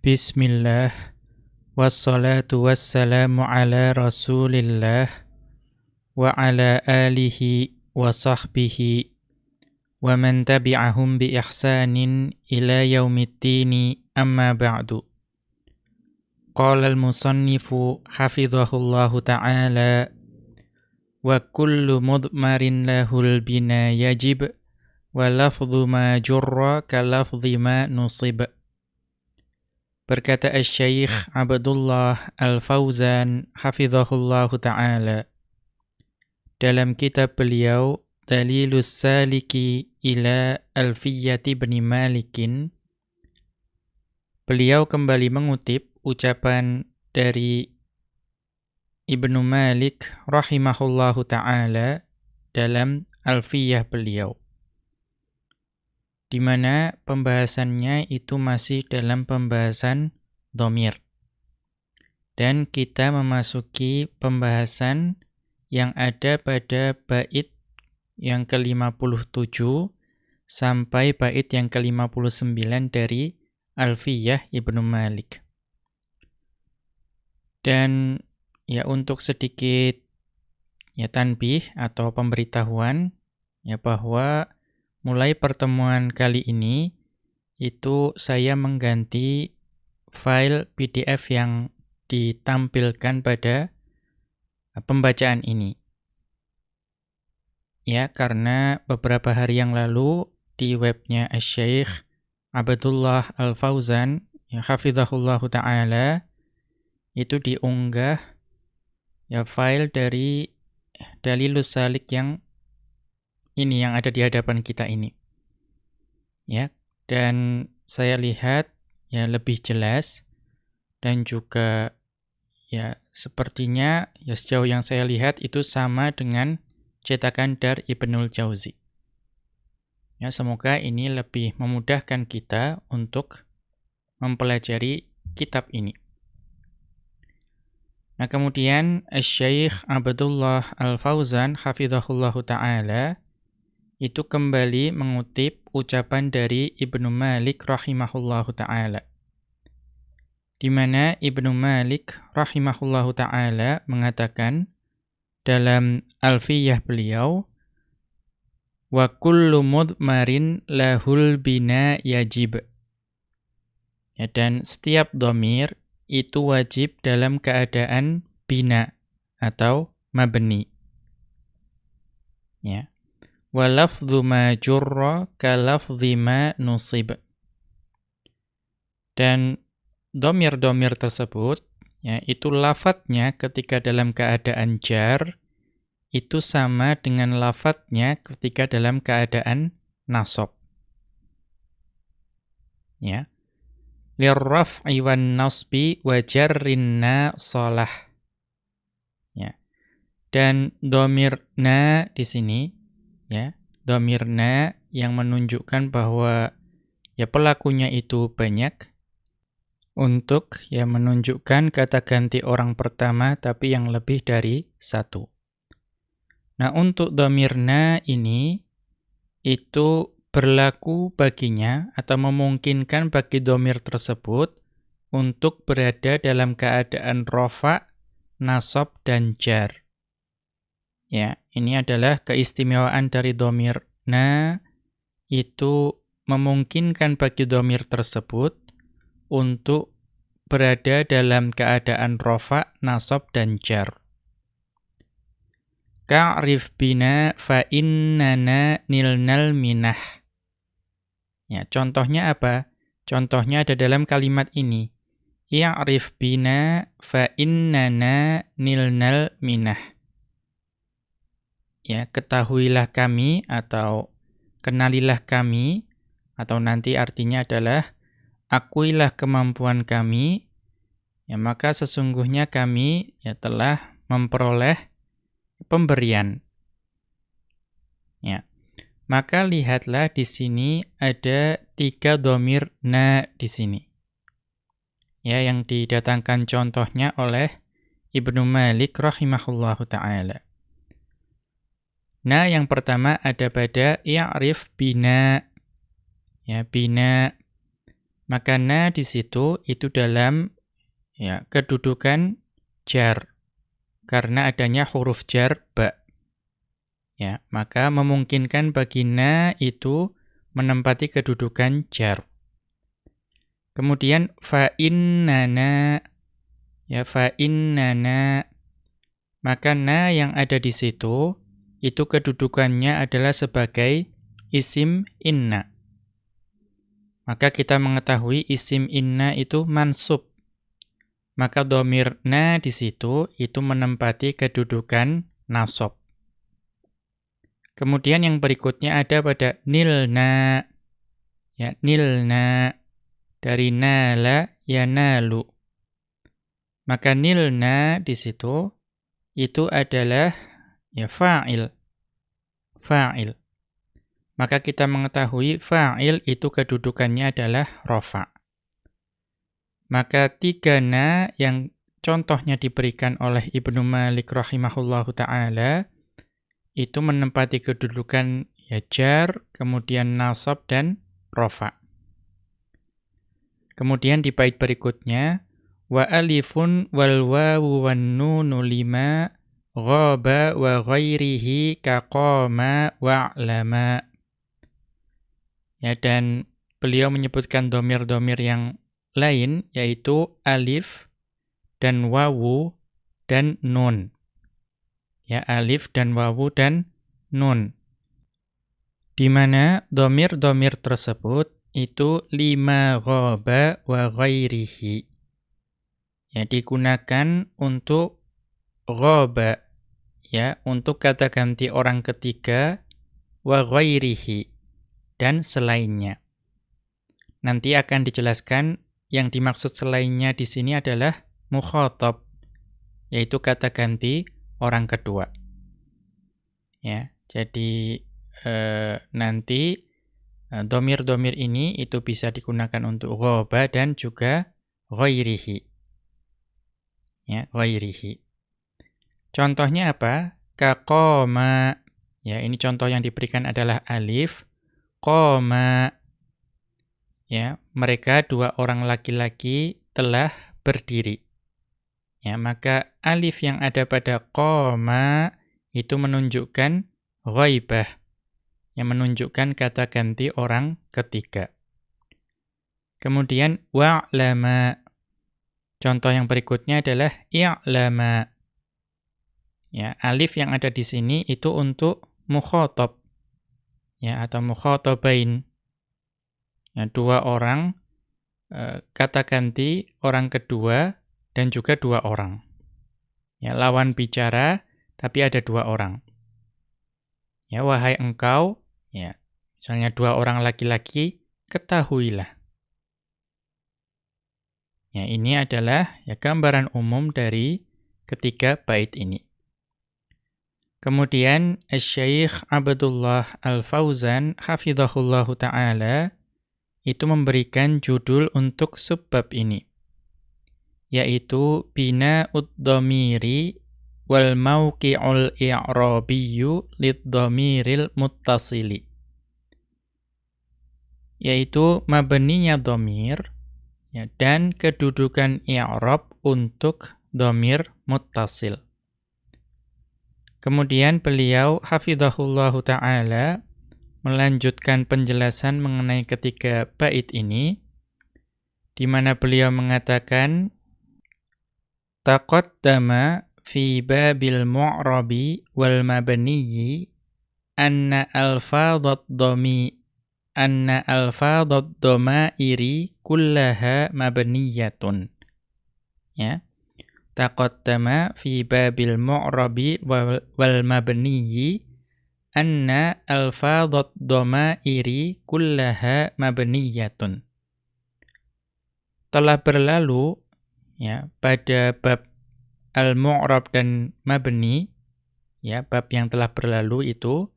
Bismillah Wassalatu wassalamu ala rasulillah Wa ala alihi wa sahbihi Wa man tabi'ahum bi ihsanin ila yaumiddini amma ba'du Qala al-musannifu hafidhahullahu ta'ala Wa kullu mudmarin lahul bina yajib Wa lafdhu ma jurra ka lafdhi ma nusib Berkata Al-Syeikh Abdullah Al-Fauzan hafizahullahu taala dalam kitab beliau Dalilus Saliki ila Alfiyati bin Malikin beliau kembali mengutip ucapan dari Ibnu Malik rahimahullahu taala dalam Alfiyah beliau di mana pembahasannya itu masih dalam pembahasan domir. Dan kita memasuki pembahasan yang ada pada bait yang ke-57 sampai bait yang ke-59 dari Alfiyah Ibnu Malik. Dan ya untuk sedikit ya tanbih atau pemberitahuan ya bahwa mulai pertemuan kali ini itu saya mengganti file PDF yang ditampilkan pada pembacaan ini. Ya, karena beberapa hari yang lalu di webnya Syekh Abdullah Al-Fauzan, ya hafizahullahu taala, itu diunggah ya file dari Dalilus Salik yang ini yang ada di hadapan kita ini. Ya, dan saya lihat ya lebih jelas dan juga ya sepertinya ya sejauh yang saya lihat itu sama dengan cetakan Dar Ibnul Jauzi. Ya, semoga ini lebih memudahkan kita untuk mempelajari kitab ini. Nah, kemudian Syekh Abdullah Al-Fauzan hafizahullahu taala itu kembali mengutip ucapan dari Ibnu Malik rahimahullahu taala. Di mana Ibnu Malik rahimahullahu taala mengatakan dalam Alfiyah beliau wa kullu mudmarin lahul bina yajib. Ya, dan setiap domir itu wajib dalam keadaan bina atau mabni. Ya wa ma jurra ka ma nusib. Dan domir-domir tersebut, ya, itu lafadznya ketika dalam keadaan jar, itu sama dengan lafadznya ketika dalam keadaan nasab. Ya. Lirraf'i wan nasbi wa jarrinna salah. Ya. Dan domir na di sini ya domirna yang menunjukkan bahwa ya pelakunya itu banyak untuk ya menunjukkan kata ganti orang pertama tapi yang lebih dari satu. Nah untuk domirna ini itu berlaku baginya atau memungkinkan bagi domir tersebut untuk berada dalam keadaan rofa, nasab, dan jar. Ya, ini adalah keistimewaan dari domir na itu memungkinkan bagi domir tersebut untuk berada dalam keadaan rofa, nasab, dan jar. Ka'rif bina fa innana nilnal minah. Ya, contohnya apa? Contohnya ada dalam kalimat ini. Ya'rif bina fa innana nilnal minah ya ketahuilah kami atau kenalilah kami atau nanti artinya adalah akuilah kemampuan kami ya maka sesungguhnya kami ya telah memperoleh pemberian. Ya maka lihatlah di sini ada tiga domir na di sini. Ya yang didatangkan contohnya oleh Ibnu Malik rahimahullahu taala Nah, yang pertama ada pada i'rif bina. Ya, bina. Maka na di situ itu dalam ya kedudukan jar karena adanya huruf jar ba. Ya, maka memungkinkan bagi na itu menempati kedudukan jar. Kemudian fa innana ya fa innana maka na yang ada di situ itu kedudukannya adalah sebagai isim inna. Maka kita mengetahui isim inna itu mansub. Maka domir na di situ itu menempati kedudukan nasob. Kemudian yang berikutnya ada pada nilna. Ya, nilna. Dari nala ya nalu. Maka nilna di situ itu adalah ya fa'il. Fa'il maka kita mengetahui fa'il itu kedudukannya adalah rofa. Maka tiga na yang contohnya diberikan oleh Ibnu Malik rahimahullahu ta'ala, itu menempati kedudukan ya jar, kemudian nasab dan rofa. Kemudian di bait berikutnya, wa alifun wal wawu wan lima ghaba wa ghairihi kaqama wa'lama. Ya, dan beliau menyebutkan domir-domir yang lain, yaitu alif dan wawu dan nun. Ya, alif dan wawu dan nun. Di mana domir-domir tersebut itu lima ghoba wa ghairihi. Ya, digunakan untuk ghoba, ya, untuk kata ganti orang ketiga wa ghairihi dan selainnya. Nanti akan dijelaskan yang dimaksud selainnya di sini adalah mukhatab, yaitu kata ganti orang kedua. Ya, jadi e, nanti eh, domir-domir ini itu bisa digunakan untuk ghoba dan juga ghairihi. Ya, ghairihi. Contohnya apa? Kaqoma. Ya, ini contoh yang diberikan adalah alif Qoma. Ya, mereka dua orang laki-laki telah berdiri. Ya, maka alif yang ada pada qoma itu menunjukkan ghaibah. Yang menunjukkan kata ganti orang ketiga. Kemudian wa'lama. Contoh yang berikutnya adalah i'lama. Ya, alif yang ada di sini itu untuk mukhatab ya atau mukhatabain ya dua orang e, kata ganti orang kedua dan juga dua orang. Ya lawan bicara tapi ada dua orang. Ya wahai engkau ya misalnya dua orang laki-laki ketahuilah. Ya ini adalah ya gambaran umum dari ketiga bait ini Kemudian Syekh Abdullah Al-Fauzan hafizahullahu taala itu memberikan judul untuk sebab ini yaitu bina ud-dhamiri wal mauqi'ul i'rabiyyu lid-dhamiril muttasili yaitu mabninya dhamir ya, dan kedudukan i'rab untuk dhamir muttasil Kemudian beliau hafizahullahu taala melanjutkan penjelasan mengenai ketiga bait ini di mana beliau mengatakan taqaddama fi babil mu'rabi wal mabniyyi anna alfadhat dhami anna alfadhat dhamairi kullaha mabniyatun. Ya taqaddama fi babil mu'rabi wal mabniyyi anna alfadhat dhamairi kullaha mabniyatun. Telah berlalu ya pada bab al-mu'rab dan mabni ya bab yang telah berlalu itu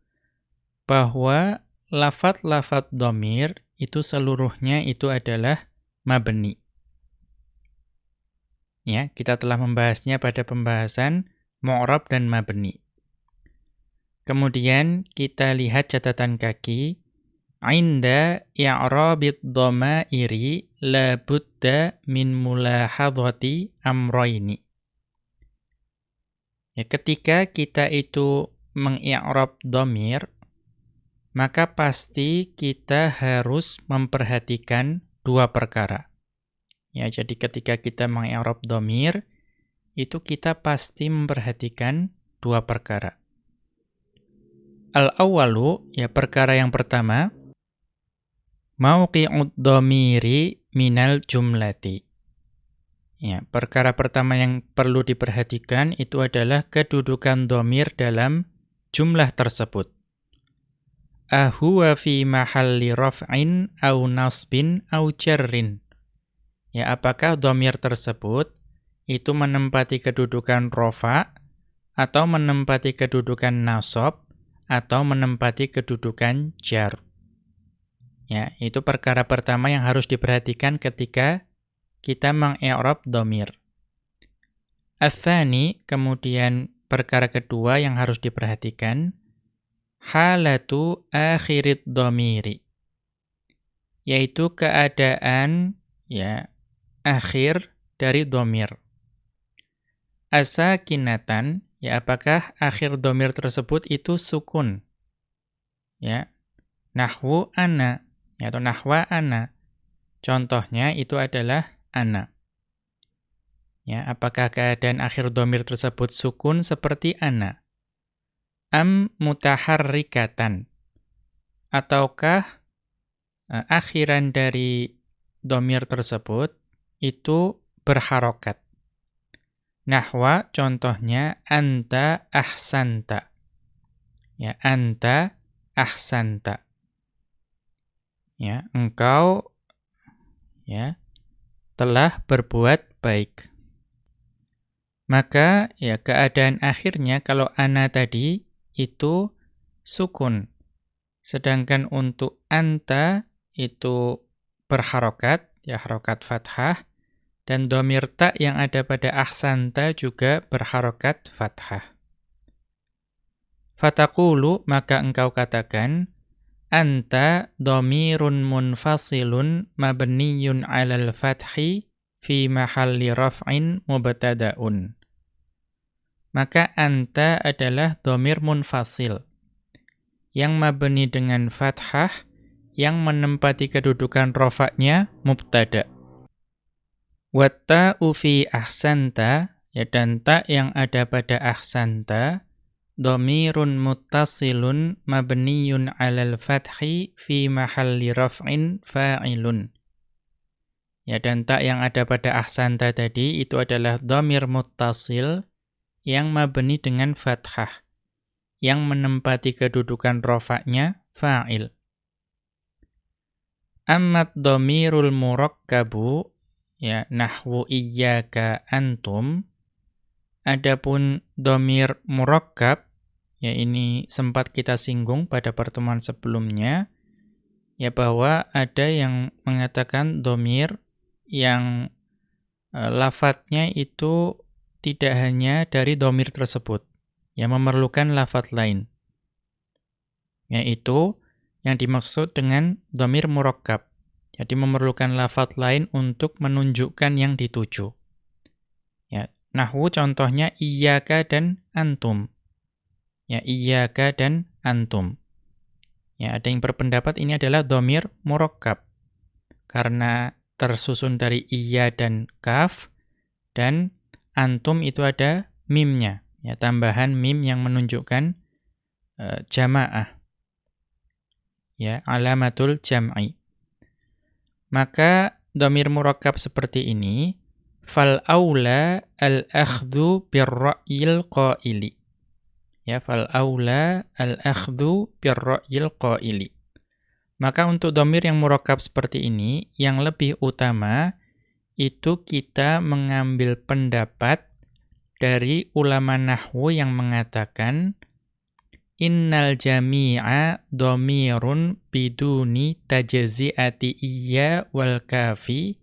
bahwa lafat-lafat domir itu seluruhnya itu adalah mabni. Ya, kita telah membahasnya pada pembahasan mu'rab dan mabni. Kemudian kita lihat catatan kaki Inda i'rabid dhamairi la budda min mulahadhati amroini. Ya, ketika kita itu mengi'rab dhamir, maka pasti kita harus memperhatikan dua perkara. Ya, jadi ketika kita mengi'rab dhamir, itu kita pasti memperhatikan dua perkara. Al-awwalu, ya perkara yang pertama, Mauqi'ud dhamiri minal jumlati. Ya, perkara pertama yang perlu diperhatikan itu adalah kedudukan dhamir dalam jumlah tersebut. Ahuwa fi mahalli raf'in au nasbin au jarrin. Ya, apakah dhamir tersebut itu menempati kedudukan rofa atau menempati kedudukan nasab atau menempati kedudukan jar. Ya, itu perkara pertama yang harus diperhatikan ketika kita mengi'rab dhamir. Athani, kemudian perkara kedua yang harus diperhatikan, halatu akhirid dhamiri. Yaitu keadaan ya akhir dari dhamir. Asakinatan, ya apakah akhir dhamir tersebut itu sukun? Ya. Nahwu ana atau nahwa ana. Contohnya itu adalah ana. Ya, apakah keadaan akhir domir tersebut sukun seperti ana? Am mutaharrikatan. Ataukah uh, akhiran dari domir tersebut itu berharokat. Nahwa contohnya anta ahsanta. Ya, anta ahsanta ya engkau ya telah berbuat baik maka ya keadaan akhirnya kalau ana tadi itu sukun sedangkan untuk anta itu berharokat ya harokat fathah dan domir ta yang ada pada ahsanta juga berharokat fathah Fatakulu maka engkau katakan Anta domirun munfasilun mabniyun alal fathi fi mahalli raf'in mubtada'un. Maka anta adalah domir munfasil yang mabni dengan fathah yang menempati kedudukan rofaknya mubtada. Watta ufi ahsanta ya dan ta yang ada pada ahsanta Domirun muttasilun mabniyun alal fathi fi mahalli raf'in fa'ilun. Ya, dan tak yang ada pada ahsanta tadi itu adalah domir muttasil yang mabni dengan fathah. Yang menempati kedudukan rofaknya fa'il. Ammat domirul murakkabu, ya, nahwu iyyaka antum, Adapun domir murakkab, ya ini sempat kita singgung pada pertemuan sebelumnya, ya bahwa ada yang mengatakan domir yang e, lafadznya itu tidak hanya dari domir tersebut, yang memerlukan lafadz lain. Yaitu yang dimaksud dengan domir murakkab. Jadi memerlukan lafadz lain untuk menunjukkan yang dituju. Ya, Nahwu contohnya iyyaka dan antum. Ya, iyyaka dan antum. Ya, ada yang berpendapat ini adalah domir murakkab. Karena tersusun dari iya dan kaf dan antum itu ada mimnya. Ya, tambahan mim yang menunjukkan uh, jamaah. Ya, alamatul jam'i. Maka domir murakkab seperti ini fal aula al akhdhu birra'yil qaili. Ya fal aula al akhdhu birra'yil qaili. Maka untuk domir yang murakkab seperti ini yang lebih utama itu kita mengambil pendapat dari ulama nahwu yang mengatakan innal jami'a domirun biduni tajzi'ati iya wal kafi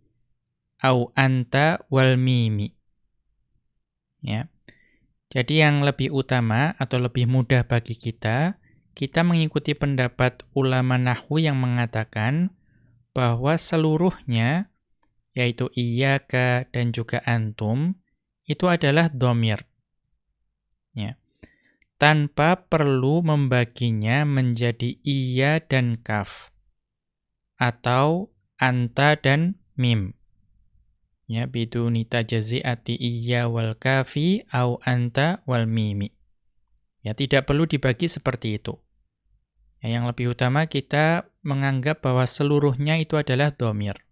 au anta wal mimi. Ya. Jadi yang lebih utama atau lebih mudah bagi kita, kita mengikuti pendapat ulama nahwu yang mengatakan bahwa seluruhnya, yaitu iyaka dan juga antum, itu adalah domir. Tanpa perlu membaginya menjadi iya dan kaf. Atau anta dan mim. Ya, biduni tajazi'ati iya wal kafi au anta wal mimi. Ya, tidak perlu dibagi seperti itu. Ya, yang lebih utama kita menganggap bahwa seluruhnya itu adalah domir.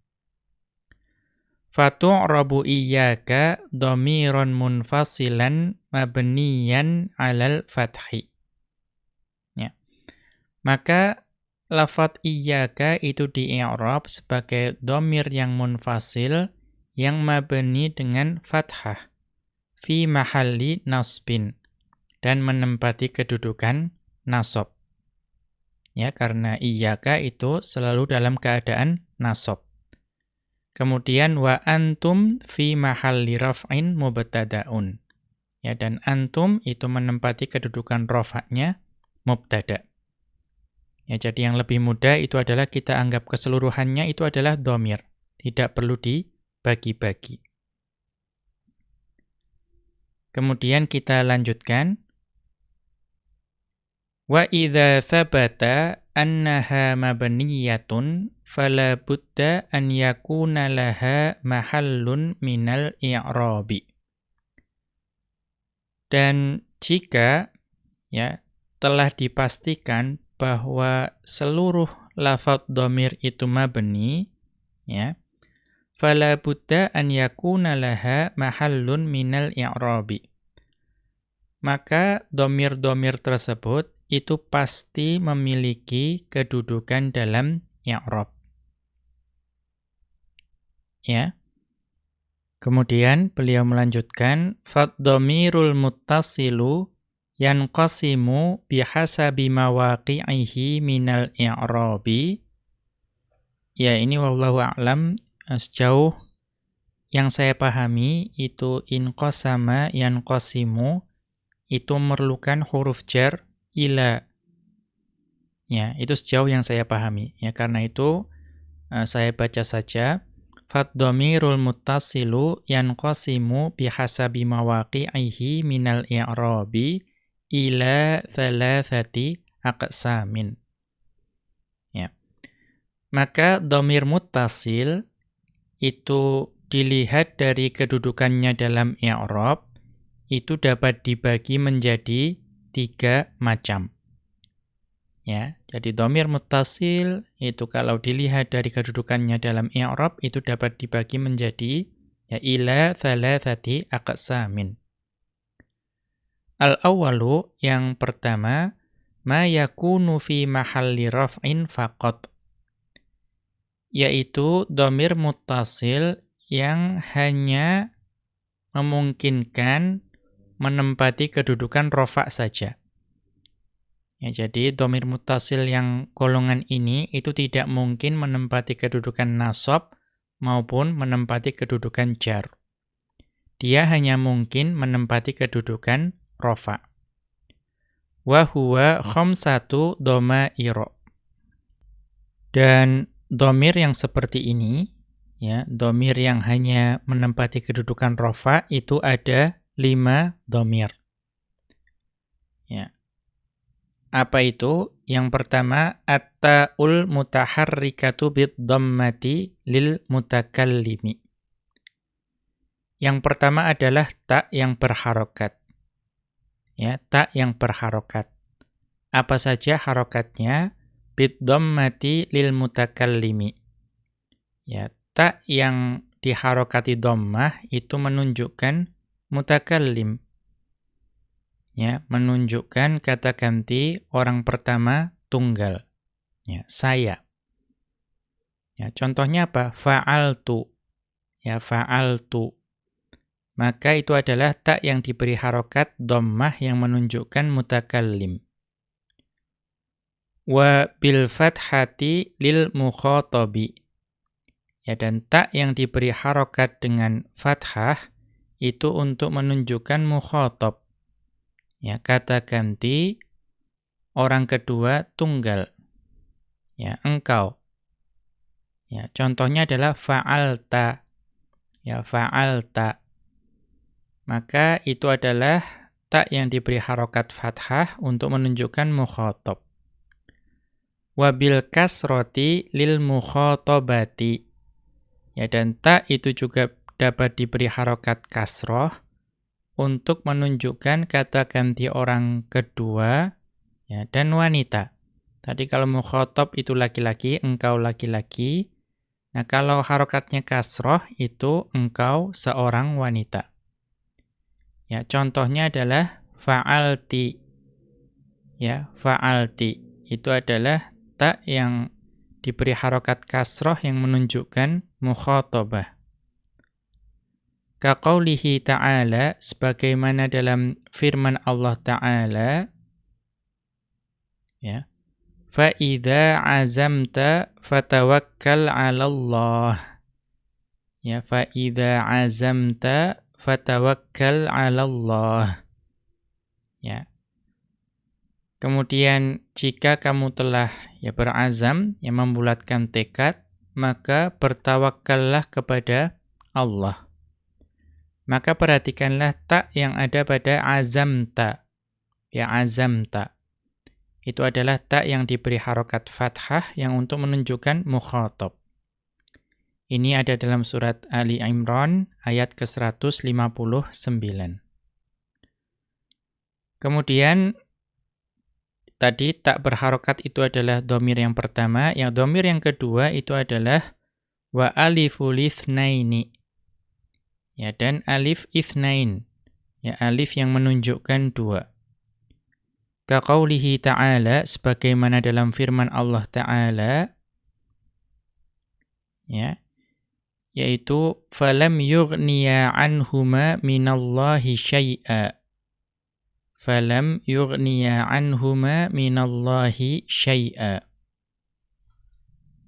Fatu'rabu iyyaka domiron munfasilan mabniyan alal fathi. Ya. Maka lafat iyyaka itu di i'rab sebagai domir yang munfasil yang mabni dengan fathah fi mahalli nasbin dan menempati kedudukan nasab ya karena iyyaka itu selalu dalam keadaan nasab. Kemudian wa antum fi mahalli raf'in mubtada'un. Ya dan antum itu menempati kedudukan rafa'nya mubtada. Ya jadi yang lebih mudah itu adalah kita anggap keseluruhannya itu adalah domir, tidak perlu dibagi-bagi. Kemudian kita lanjutkan Wa idza thabata annaha mabniyatun fala budda an yakuna laha mahallun minal i'rabi. Dan jika ya telah dipastikan bahwa seluruh lafaz dhamir itu mabni ya fala budda an yakuna laha mahallun minal i'rabi. Maka domir-domir tersebut itu pasti memiliki kedudukan dalam i'rab. Ya. Kemudian beliau melanjutkan fadhamirul muttasilu yanqasimu bihasabi mawaqi'ihi minal i'rabi. Ya, ini wallahu a'lam sejauh yang saya pahami itu inqasama yanqasimu itu memerlukan huruf jar ila. Ya, itu sejauh yang saya pahami. Ya, karena itu uh, saya baca saja Faddomirul muttasilu yanqasimu bihasabi mawaqi'ihi minal i'rabi ila thalathati aqsamin. Ya. Maka domir muttasil itu dilihat dari kedudukannya dalam i'rab itu dapat dibagi menjadi tiga macam. Ya, jadi domir mutasil itu kalau dilihat dari kedudukannya dalam i'rab itu dapat dibagi menjadi ya ila thalathati aqsamin. Al-awwalu yang pertama ma yakunu fi mahalli raf'in faqat yaitu domir mutasil yang hanya memungkinkan menempati kedudukan rofa saja. Ya, jadi domir mutasil yang golongan ini itu tidak mungkin menempati kedudukan nasab maupun menempati kedudukan jar. Dia hanya mungkin menempati kedudukan rofa. Wahuwa khomsatu doma iro. Dan domir yang seperti ini, ya, domir yang hanya menempati kedudukan rofa itu ada lima domir. Ya. Apa itu? Yang pertama, at-ta'ul mutaharrikatu bid-dhammati lil mutakallimi. Yang pertama adalah tak yang berharokat. Ya, tak yang berharokat. Apa saja harokatnya? Bid-dhammati lil mutakallimi. Ya, tak yang diharokati dhammah itu menunjukkan mutakallim. Ya, menunjukkan kata ganti orang pertama tunggal. Ya, saya. Ya, contohnya apa? Fa'altu. Ya, fa'altu. Maka itu adalah tak yang diberi harokat dhammah yang menunjukkan mutakallim. Wa bil fathati lil mukhatabi. Ya, dan tak yang diberi harokat dengan fathah itu untuk menunjukkan mukhatab. Ya, kata ganti orang kedua tunggal. Ya, engkau. Ya, contohnya adalah fa'alta. Ya, fa'alta. Maka itu adalah tak yang diberi harokat fathah untuk menunjukkan mukhotob. Wabil kasroti lil mukhotobati. Ya, dan tak itu juga dapat diberi harokat kasroh untuk menunjukkan kata ganti orang kedua ya, dan wanita. Tadi kalau mukhotob itu laki-laki, engkau laki-laki. Nah kalau harokatnya kasroh itu engkau seorang wanita. Ya, contohnya adalah fa'alti. Ya, fa'alti. Itu adalah tak yang diberi harokat kasroh yang menunjukkan mukhotobah. Kaqaulihi ta'ala, sebagaimana dalam firman Allah ta'ala, ya, fa'idha azamta fatawakkal ala Allah. Ya, fa'idha azamta fatawakkal ala Allah. Ya. Kemudian jika kamu telah ya berazam yang membulatkan tekad, maka bertawakkallah kepada Allah. Maka perhatikanlah tak yang ada pada azam tak. Ya azam tak. Itu adalah tak yang diberi harokat fathah yang untuk menunjukkan mukhatab. Ini ada dalam surat Ali Imran ayat ke-159. Kemudian Tadi tak berharokat itu adalah domir yang pertama. Yang domir yang kedua itu adalah wa aliful ithnaini. Ya, dan alif ithnain. Ya, alif yang menunjukkan dua. Kaqaulihi ta'ala, sebagaimana dalam firman Allah ta'ala, ya, yaitu, falam yughniya anhuma minallahi syai'a falam yughniya anhuma minallahi syai'a.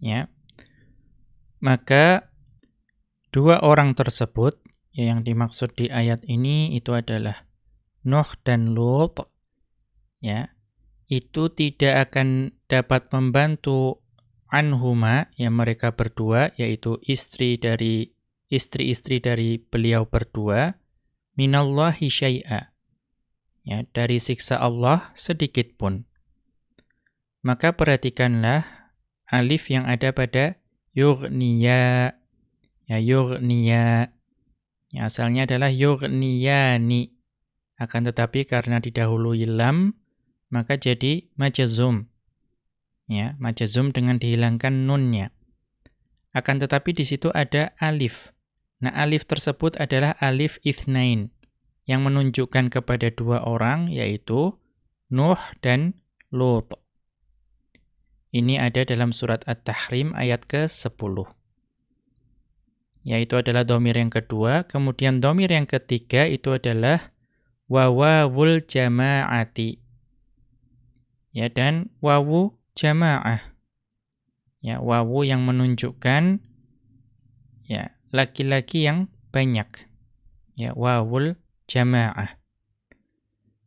Ya. Maka dua orang tersebut ya, yang dimaksud di ayat ini itu adalah Nuh dan Lut ya. Itu tidak akan dapat membantu anhuma ya mereka berdua yaitu istri dari istri-istri dari beliau berdua minallahi syai'a ya, dari siksa Allah sedikit pun. Maka perhatikanlah alif yang ada pada yughniya. Ya, yughniya. Ya, asalnya adalah yughniyani. Akan tetapi karena didahului lam, maka jadi majazum. Ya, majazum dengan dihilangkan nunnya. Akan tetapi di situ ada alif. Nah, alif tersebut adalah alif ithnain yang menunjukkan kepada dua orang yaitu Nuh dan Lut. Ini ada dalam surat At-Tahrim ayat ke-10. Yaitu adalah domir yang kedua. Kemudian domir yang ketiga itu adalah wawawul jama'ati. Ya, dan wawu jama'ah. Ya, wawu yang menunjukkan ya laki-laki yang banyak. Ya, wawul jamaah.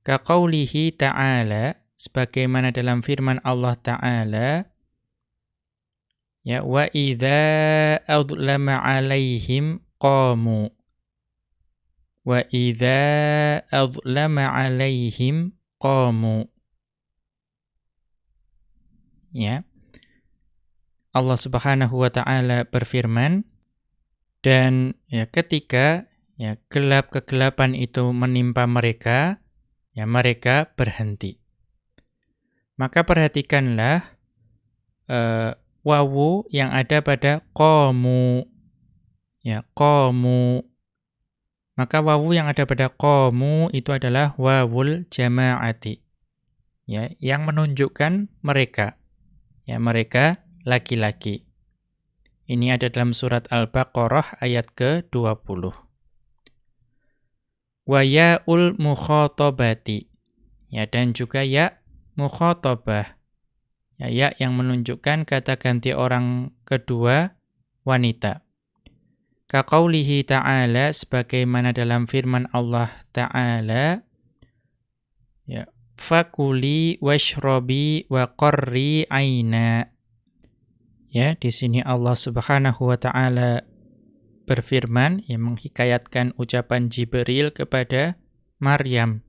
Kaqaulihi ta'ala sebagaimana dalam firman Allah taala ya wa idza adlama 'alaihim qamu. Wa idza adlama 'alaihim qamu. Ya. Allah Subhanahu wa taala berfirman dan ya ketika ya gelap kegelapan itu menimpa mereka, ya mereka berhenti. Maka perhatikanlah uh, wawu yang ada pada komu, ya komu. Maka wawu yang ada pada komu itu adalah wawul jama'ati, ya yang menunjukkan mereka, ya mereka laki-laki. Ini ada dalam surat Al-Baqarah ayat ke-20 wa ya'ul mukhatabati. Ya dan juga ya mukhatabah. Ya ya yang menunjukkan kata ganti orang kedua wanita. Kaqaulihi ta'ala sebagaimana dalam firman Allah ta'ala ya fakuli washrobi wa qarri aina. Ya, di sini Allah Subhanahu wa taala berfirman yang menghikayatkan ucapan Jibril kepada Maryam,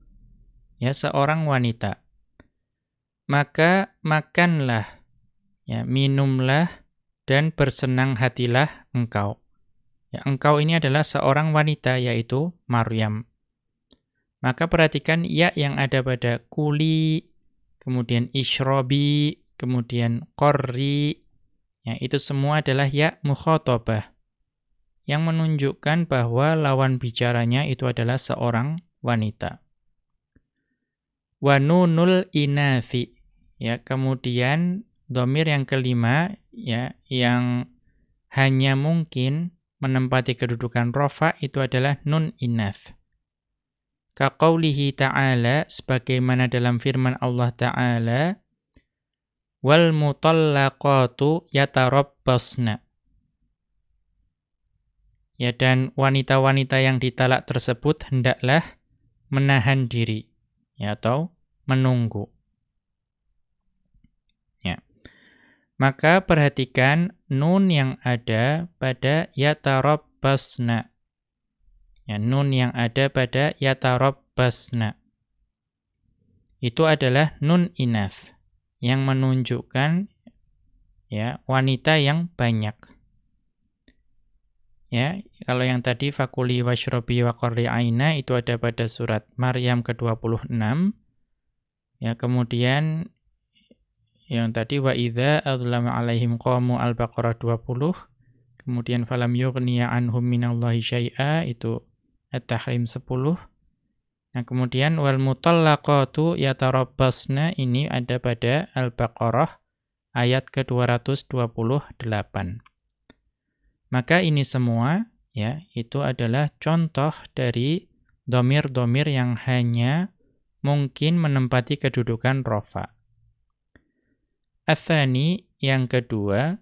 ya seorang wanita. Maka makanlah, ya minumlah dan bersenang hatilah engkau. Ya, engkau ini adalah seorang wanita yaitu Maryam. Maka perhatikan ya yang ada pada kuli, kemudian ishrobi, kemudian korri. Ya, itu semua adalah ya mukhotobah. Yang menunjukkan bahwa lawan bicaranya itu adalah seorang wanita. Wanunul inafi. Ya, kemudian domir yang kelima ya yang hanya mungkin menempati kedudukan rofa itu adalah nun inath. Kaqaulihi ta'ala sebagaimana dalam firman Allah ta'ala wal mutallaqatu yatarabbasna Ya dan wanita-wanita yang ditalak tersebut hendaklah menahan diri ya atau menunggu. Ya. Maka perhatikan nun yang ada pada yatarabbasna Ya, nun yang ada pada yatarabbasna. Itu adalah nun inath yang menunjukkan ya wanita yang banyak. Ya, kalau yang tadi fakuli washrobi wa aina itu ada pada surat Maryam ke-26. Ya, kemudian yang tadi wa idza adzlama alaihim qamu al-baqarah 20. Kemudian falam yughniya anhum minallahi syai'a itu At-Tahrim 10. Nah, kemudian wal mutallaqatu yatarabbasna ini ada pada Al-Baqarah ayat ke-228. Maka ini semua ya, itu adalah contoh dari domir-domir yang hanya mungkin menempati kedudukan rofa. Athani yang kedua,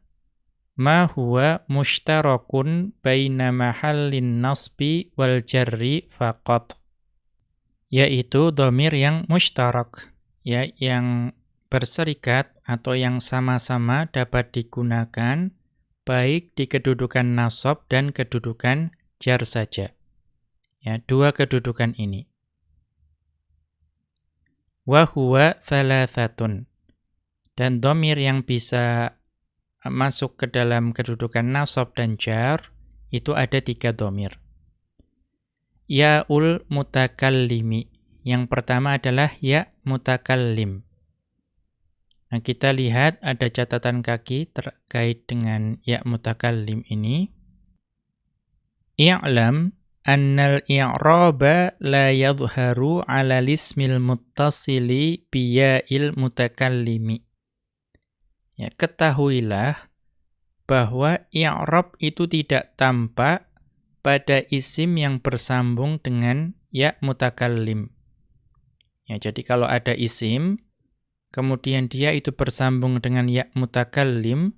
ma huwa mushtarakun baina mahallin nasbi wal jarri faqat yaitu domir yang mushtarak ya yang berserikat atau yang sama-sama dapat digunakan baik di kedudukan nasab dan kedudukan jar saja ya dua kedudukan ini. Wa huwa thalathatun dan domir yang bisa masuk ke dalam kedudukan nasab dan jar, itu ada tiga domir. Ya'ul mutakallimi. Yang pertama adalah ya mutakallim. Nah, kita lihat ada catatan kaki terkait dengan ya mutakallim ini. I'lam annal i'raba la yadhharu 'ala lismil muttasili biya'il mutakallimi. Ya, ketahuilah bahwa i'rab itu tidak tampak pada isim yang bersambung dengan ya mutakallim. Ya, jadi kalau ada isim kemudian dia itu bersambung dengan ya mutakallim,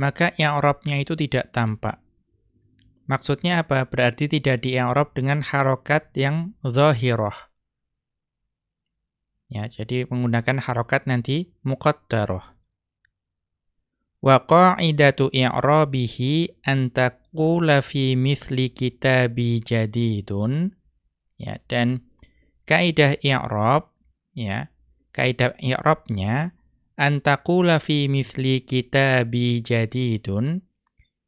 maka i'rabnya itu tidak tampak. Maksudnya apa? Berarti tidak di-i'rab dengan harokat yang zahirah. Ya, jadi menggunakan harokat nanti muqaddarah. Wa qa'idatu i'rabihi an taqula fi mithli kitabi jadidun. Ya, dan kaidah i'rab ya, kaidah i'rabnya an taqula fi mithli kitabi jadidun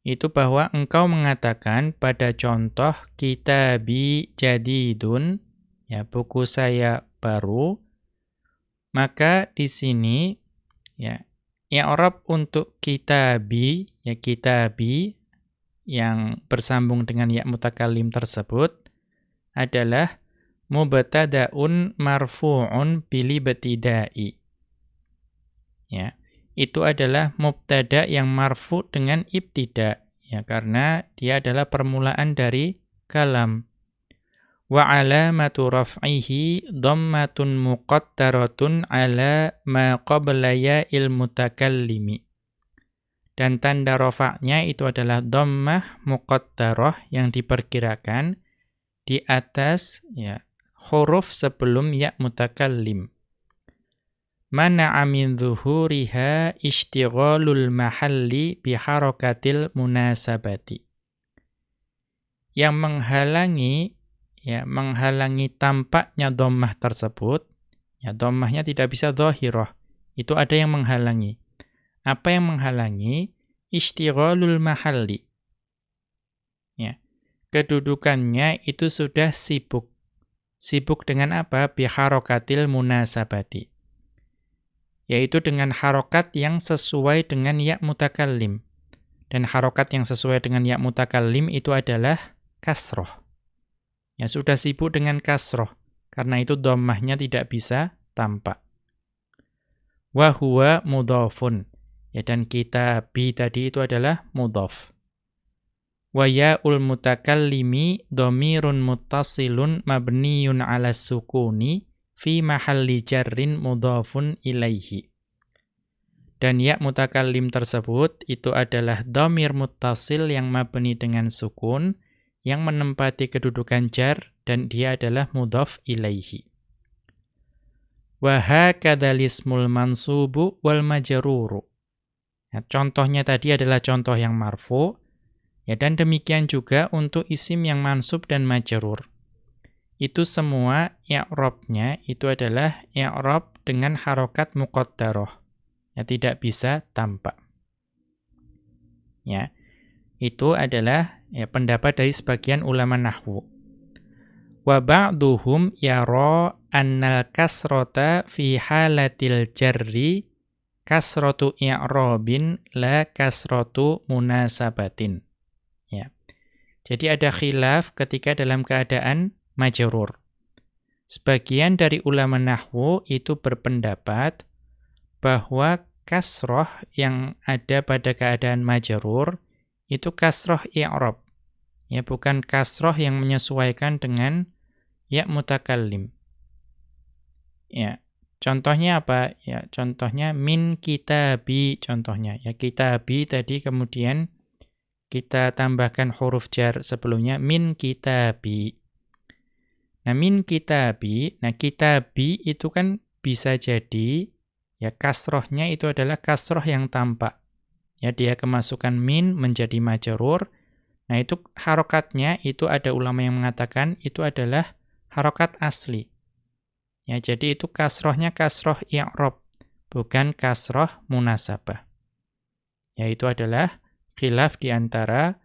itu bahwa engkau mengatakan pada contoh kitabi jadidun ya buku saya baru maka di sini ya i'rab untuk kitabi ya kitabi yang bersambung dengan ya mutakallim tersebut adalah mubtadaun marfu'un bili betidai. Ya, itu adalah mubtada yang marfu dengan ibtida ya karena dia adalah permulaan dari kalam wa alamatu raf'ihi dhammatun muqattaratun ala ma qabla ya'il mutakallimi. Dan tanda rafa'nya itu adalah dhammah muqattarah yang diperkirakan di atas ya huruf sebelum ya mutakallim. mana'a min zuhuriha ishtighalul mahalli biharakatil munasabati. Yang menghalangi ya menghalangi tampaknya dhammah tersebut, ya dhammahnya tidak bisa dhahirah. Itu ada yang menghalangi. Apa yang menghalangi? Ishtighalul mahalli. Ya. Kedudukannya itu sudah sibuk. Sibuk dengan apa? Biharokatil munasabati yaitu dengan harokat yang sesuai dengan ya mutakallim. Dan harokat yang sesuai dengan ya mutakallim itu adalah kasroh. Ya sudah sibuk dengan kasroh, karena itu dommahnya tidak bisa tampak. Wahuwa mudhafun. Ya, dan kita bi tadi itu adalah mudhaf. Wa ya'ul mutakallimi domirun muttasilun mabniyun ala sukuni fi mahalli jarrin mudhafun ilaihi. Dan ya mutakallim tersebut itu adalah domir muttasil yang mabni dengan sukun yang menempati kedudukan jar dan dia adalah mudhaf ilaihi. Wa hakadzal ismul mansubu wal majruru. Ya, contohnya tadi adalah contoh yang marfu, ya dan demikian juga untuk isim yang mansub dan majrur itu semua i'rabnya itu adalah i'rab dengan harokat muqaddarah. Ya tidak bisa tampak. Ya. Itu adalah ya pendapat dari sebagian ulama nahwu. Wa ba'duhum yara annal kasrata fi halatil jarri kasratu i'rabin la kasratu munasabatin. Ya. Jadi ada khilaf ketika dalam keadaan majrur. Sebagian dari ulama nahwu itu berpendapat bahwa kasroh yang ada pada keadaan majrur itu kasroh i'rab. Ya, bukan kasroh yang menyesuaikan dengan ya mutakallim. Ya, contohnya apa? Ya, contohnya min kitabi contohnya. Ya, kitabi tadi kemudian kita tambahkan huruf jar sebelumnya min kitabi. Nah, min kitabi, nah kitabi itu kan bisa jadi ya kasrohnya itu adalah kasroh yang tampak. Ya, dia kemasukan min menjadi majrur. Nah, itu harokatnya itu ada ulama yang mengatakan itu adalah harokat asli. Ya, jadi itu kasrohnya kasroh i'rob, bukan kasroh munasabah. Ya, itu adalah khilaf di antara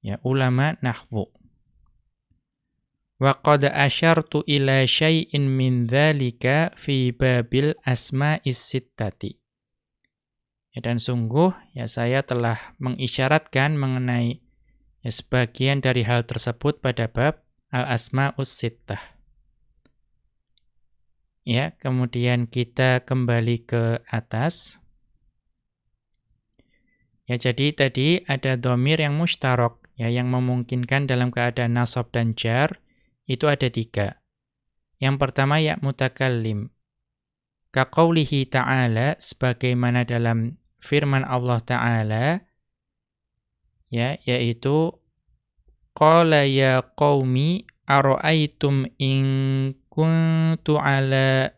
ya ulama nahwu. Wa qad asyartu ila syai'in min dzalika fi babil asma'is sittati. Ya, dan sungguh ya saya telah mengisyaratkan mengenai ya, sebagian dari hal tersebut pada bab al-asma'us sittah. Ya, kemudian kita kembali ke atas. Ya, jadi tadi ada domir yang mustarok, ya, yang memungkinkan dalam keadaan nasab dan jar, itu ada tiga. Yang pertama ya mutakallim. Kaqaulihi ta'ala sebagaimana dalam firman Allah Ta'ala ya yaitu qala ya qaumi ara'aytum in kuntu ala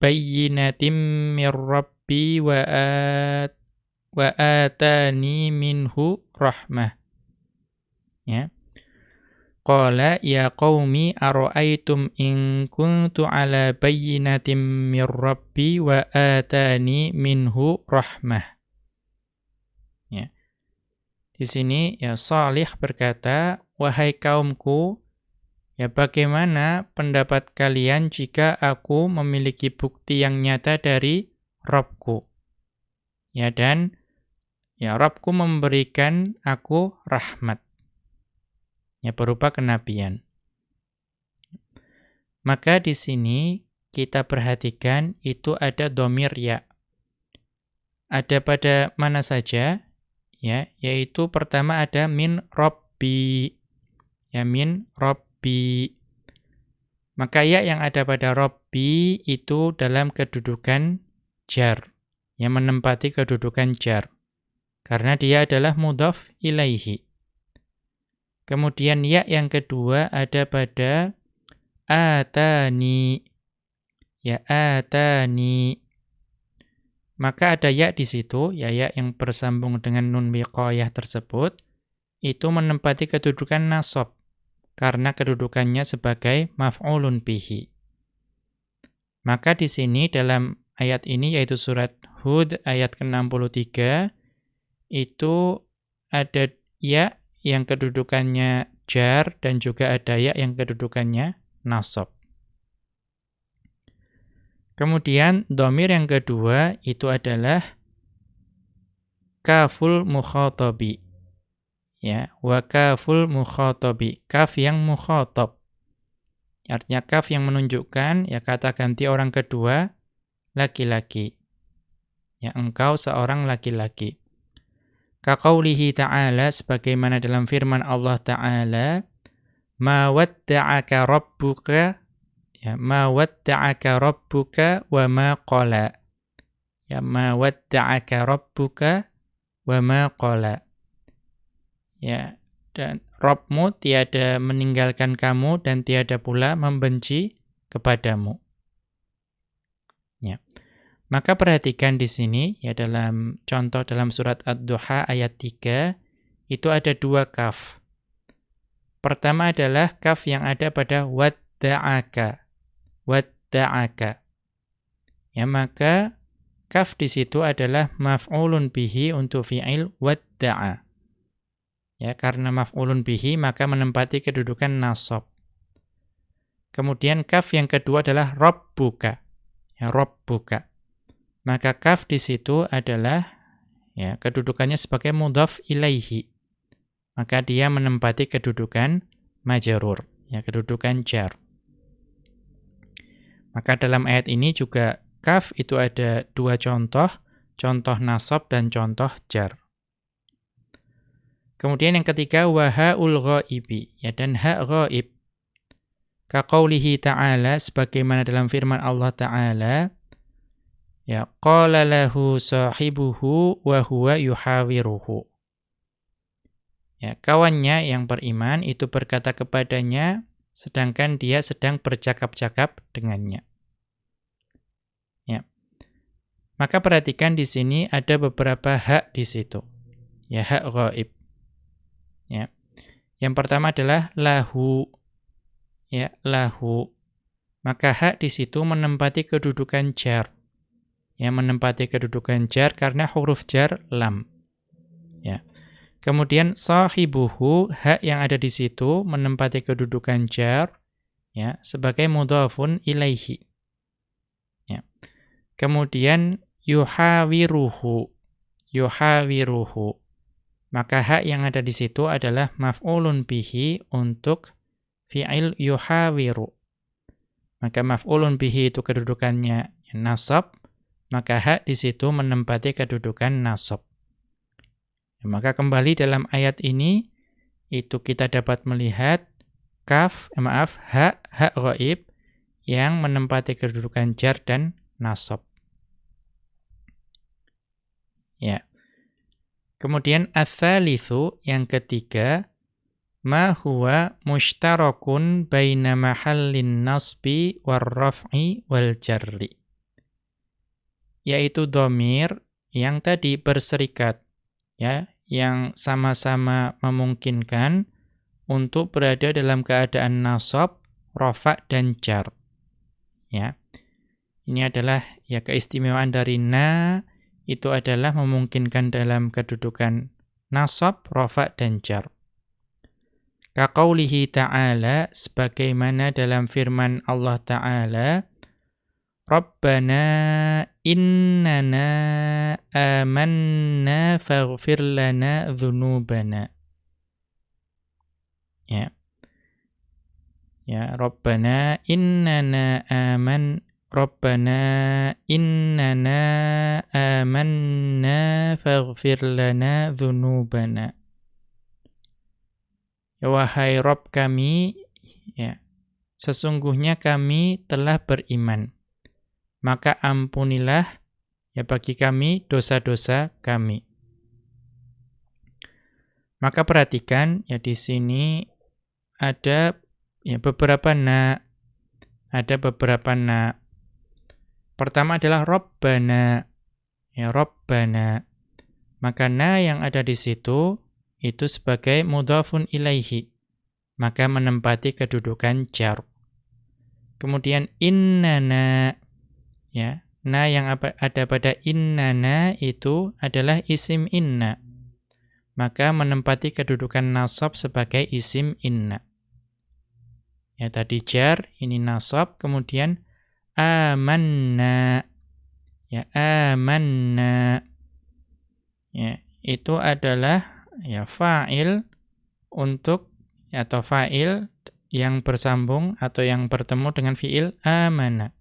bayyinatin mir rabbi wa at wa atani minhu rahmah. Ya Qala ya qaumi ara'aytum in kuntu ala bayyinatin mir rabbi wa atani minhu rahmah. Ya. Di sini ya Salih berkata, "Wahai kaumku, ya bagaimana pendapat kalian jika aku memiliki bukti yang nyata dari Rabbku?" Ya dan ya Rabbku memberikan aku rahmat ya berupa kenabian. Maka di sini kita perhatikan itu ada domir ya. Ada pada mana saja? Ya, yaitu pertama ada min robbi. Ya, min robbi. Maka ya yang ada pada robbi itu dalam kedudukan jar. Yang menempati kedudukan jar. Karena dia adalah mudhaf ilaihi. Kemudian ya yang kedua ada pada atani. Ya atani. maka ada ya di situ, ya ya yang bersambung dengan nun wiqayah tersebut, itu menempati kedudukan nasab, karena kedudukannya sebagai maf'ulun bihi. Maka di sini dalam ayat ini yaitu surat Hud ayat ke-63 itu ada ya yang kedudukannya jar dan juga ada ya yang kedudukannya nasab. Kemudian domir yang kedua itu adalah kaful mukhatabi. Ya, wa kaful mukhatabi, kaf yang mukhatab. Artinya kaf yang menunjukkan ya kata ganti orang kedua laki-laki. Ya engkau seorang laki-laki. Kaqaulihi ta'ala sebagaimana dalam firman Allah ta'ala ma wadda'aka rabbuka ya ma wadda'aka rabbuka wa ma qala. Ya ma wadda'aka rabbuka wa ma qala. Ya dan Robmu tiada meninggalkan kamu dan tiada pula membenci kepadamu. Maka perhatikan di sini ya dalam contoh dalam surat Ad-Duha ayat 3 itu ada dua kaf. Pertama adalah kaf yang ada pada wadda'aka. Wadda'aka. Ya maka kaf di situ adalah maf'ulun bihi untuk fi'il wadda'a. Ya, karena maf'ulun bihi maka menempati kedudukan nasab. Kemudian kaf yang kedua adalah rabbuka. Ya, rabbuka. Maka kaf di situ adalah ya, kedudukannya sebagai mudhaf ilaihi. Maka dia menempati kedudukan majrur, ya, kedudukan jar. Maka dalam ayat ini juga kaf itu ada dua contoh, contoh nasab dan contoh jar. Kemudian yang ketiga wahaul ghaibi ya dan hak ghaib. Kaqaulihi ta'ala sebagaimana dalam firman Allah taala ya qala lahu sahibuhu wa huwa yuhawiruhu. Ya, kawannya yang beriman itu berkata kepadanya sedangkan dia sedang bercakap-cakap dengannya. Ya. Maka perhatikan di sini ada beberapa hak di situ. Ya, hak ghaib. Ya. Yang pertama adalah lahu. Ya, lahu. Maka hak di situ menempati kedudukan jar. Ya, menempati kedudukan jar karena huruf jar lam. Ya. Kemudian sahibuhu, hak yang ada di situ menempati kedudukan jar ya, sebagai mudhafun ilaihi. Ya. Kemudian yuhawiruhu. Yuhawiruhu. Maka hak yang ada di situ adalah maf'ulun bihi untuk fi'il yuhawiru. Maka maf'ulun bihi itu kedudukannya nasab, maka hak di situ menempati kedudukan nasab. Maka kembali dalam ayat ini itu kita dapat melihat kaf, eh, maaf, hak, hak ghaib yang menempati kedudukan jar dan nasab. Ya. Kemudian ats-tsalitsu yang ketiga ma huwa mushtarakun baina mahallin nasbi warraf'i wal jarri. Yaitu domir yang tadi berserikat ya, yang sama-sama memungkinkan untuk berada dalam keadaan nasab, rafa dan jar. Ya. Ini adalah ya keistimewaan dari na itu adalah memungkinkan dalam kedudukan nasab, rofa, dan jar. Kaqaulihi ta'ala, sebagaimana dalam firman Allah ta'ala, Rabbana innana amanna faghfir lana dhunubana. Ya. Ya, Rabbana innana aman Rabbana innana amanna faghfir lana dhunubana. Ya wahai Rabb kami, ya, sesungguhnya kami telah beriman. Maka ampunilah ya bagi kami dosa-dosa kami. Maka perhatikan ya di sini ada ya beberapa na ada beberapa na Pertama adalah Rabbana. Ya Rabbana. Maka na yang ada di situ itu sebagai mudhafun ilaihi. Maka menempati kedudukan jar. Kemudian innana ya. Na yang ada pada innana itu adalah isim inna. Maka menempati kedudukan nasab sebagai isim inna. Ya tadi jar, ini nasab, kemudian amanna. Ya amanna. Ya, itu adalah ya fa'il untuk atau fa'il yang bersambung atau yang bertemu dengan fiil amana.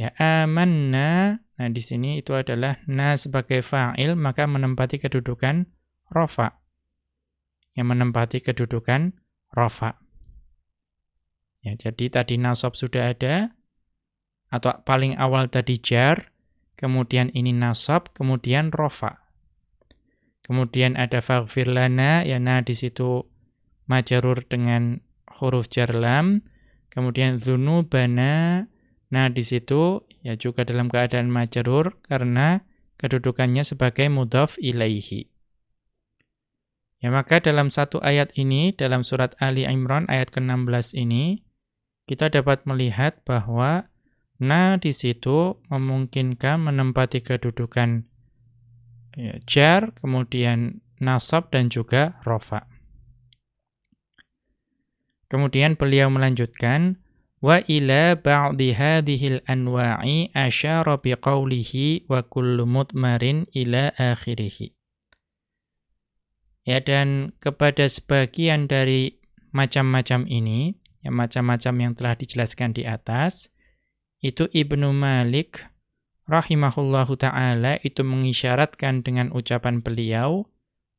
Ya amanna. Nah, di sini itu adalah na sebagai fa'il maka menempati kedudukan rofa. Yang menempati kedudukan rofa. Ya, jadi tadi nasab sudah ada atau paling awal tadi jar, kemudian ini nasab, kemudian rofa. Kemudian ada faghfir lana, ya nah di situ majarur dengan huruf jar lam, kemudian dzunubana, nah di situ ya juga dalam keadaan majarur karena kedudukannya sebagai mudhaf ilaihi. Ya maka dalam satu ayat ini dalam surat Ali Imran ayat ke-16 ini kita dapat melihat bahwa na di situ memungkinkan menempati kedudukan ya, jar, kemudian nasab dan juga rofa. Kemudian beliau melanjutkan wa ila ba'di hadhil anwa'i asyara biqaulihi wa kullu mutmarin ila akhirih. Ya dan kepada sebagian dari macam-macam ini yang macam-macam yang telah dijelaskan di atas, itu Ibnu Malik rahimahullahu taala itu mengisyaratkan dengan ucapan beliau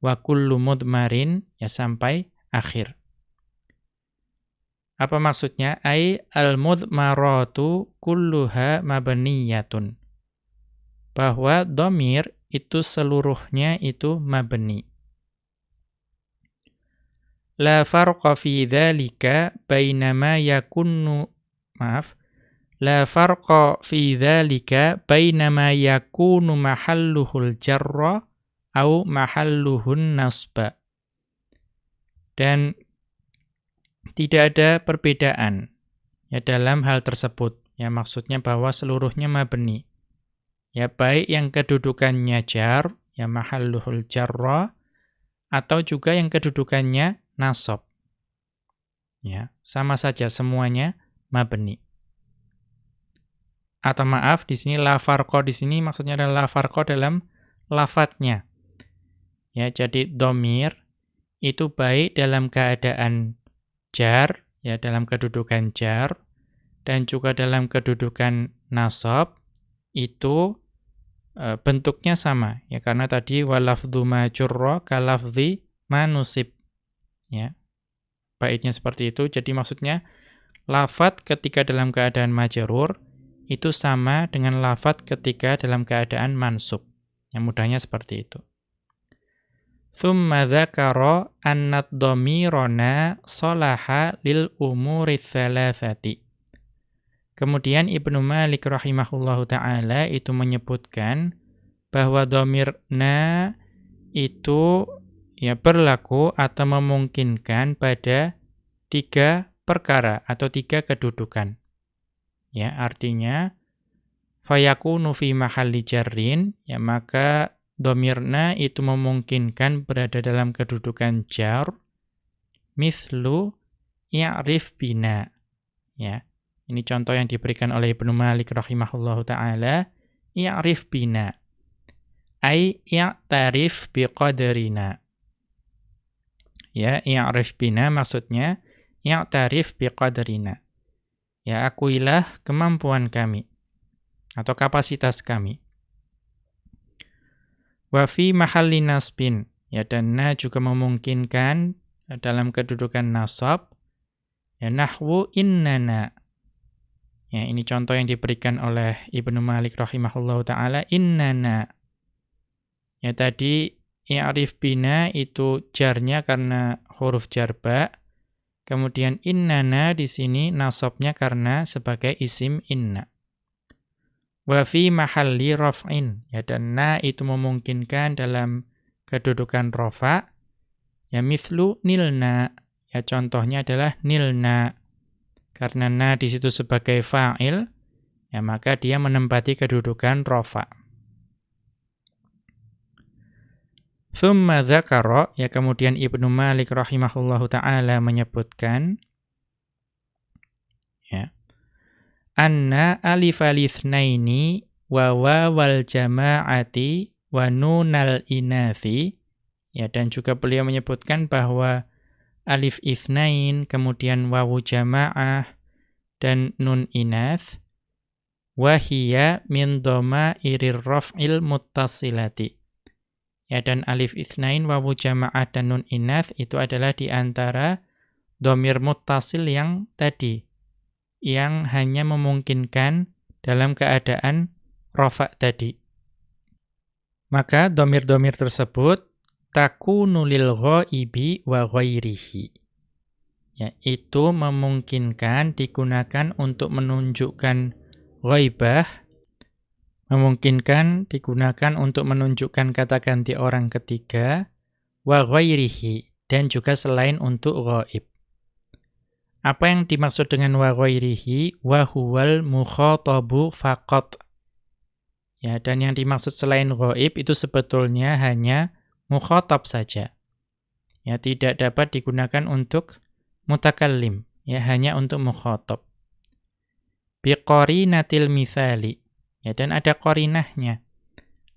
wa kullu mudmarin ya sampai akhir. Apa maksudnya? Ai al-mudmaratu kulluha mabniyatun. Bahwa domir itu seluruhnya itu mabni. La farqa fi dzalika bainama yakunu maaf la farqa fi dzalika bainama yakunu mahalluhul jarra au mahalluhun nasba. Dan tidak ada perbedaan ya dalam hal tersebut. Ya maksudnya bahwa seluruhnya mabni. Ya baik yang kedudukannya jar, ya mahalluhul jarra atau juga yang kedudukannya nasab. Ya, sama saja semuanya mabni. Atau maaf, di sini la di sini maksudnya adalah la dalam lafadznya. Ya, jadi domir itu baik dalam keadaan jar, ya dalam kedudukan jar, dan juga dalam kedudukan nasab, itu e, bentuknya sama. ya Karena tadi walafdhu ma jurra kalafdhi manusib. Ya. Baiknya seperti itu. Jadi maksudnya lafat ketika dalam keadaan majerur itu sama dengan lafat ketika dalam keadaan mansub. Yang mudahnya seperti itu. Thumma dzakara annad dhamirana salaha lil umuri. Kemudian Ibnu Malik rahimahullahu taala itu menyebutkan bahwa dhamir na itu ya berlaku atau memungkinkan pada tiga perkara atau tiga kedudukan. Ya, artinya fayakunu fi mahalli jarrin, ya maka domirna itu memungkinkan berada dalam kedudukan jar mithlu ya'rif bina. Ya. Ini contoh yang diberikan oleh Ibnu Malik rahimahullahu taala, ya'rif bina. Ai ya'tarif biqadrina. Ya, i'rif bina maksudnya i'tarif biqadrina. Ya, akuilah kemampuan kami atau kapasitas kami. Wa fi mahalli nasbin. Ya, dan na juga memungkinkan dalam kedudukan nasab. Ya, nahwu innana. Ya, ini contoh yang diberikan oleh Ibnu Malik rahimahullahu taala innana. Ya, tadi i'rif bina itu jarnya karena huruf jarba. Kemudian innana di sini nasabnya karena sebagai isim inna. Wa fi mahalli raf'in. Ya dan na itu memungkinkan dalam kedudukan rofa. Ya mithlu nilna. Ya contohnya adalah nilna. Karena na di situ sebagai fa'il, ya maka dia menempati kedudukan rofa. Thumma dzakara, ya kemudian Ibnu Malik rahimahullahu taala menyebutkan ya. Anna alif alithnaini wa wawal jama'ati wa nunal inathi. Ya dan juga beliau menyebutkan bahwa alif ithnain kemudian wawu jama'ah dan nun inath wahiyya min doma irir raf'il muttasilati. Ya dan alif itsnain wawu jama'ah dan nun inath itu adalah di antara domir muttasil yang tadi yang hanya memungkinkan dalam keadaan rofa tadi. Maka domir-domir tersebut takunu lil ghaibi wa ghairihi. Ya, itu memungkinkan digunakan untuk menunjukkan ghaibah memungkinkan digunakan untuk menunjukkan kata ganti orang ketiga wa ghairihi dan juga selain untuk ghaib. Apa yang dimaksud dengan wa ghairihi wa huwal mukhatabu faqat. Ya, dan yang dimaksud selain ghaib itu sebetulnya hanya mukhatab saja. Ya, tidak dapat digunakan untuk mutakallim, ya hanya untuk mukhatab. Biqarinatil mithali Ya, dan ada korinahnya.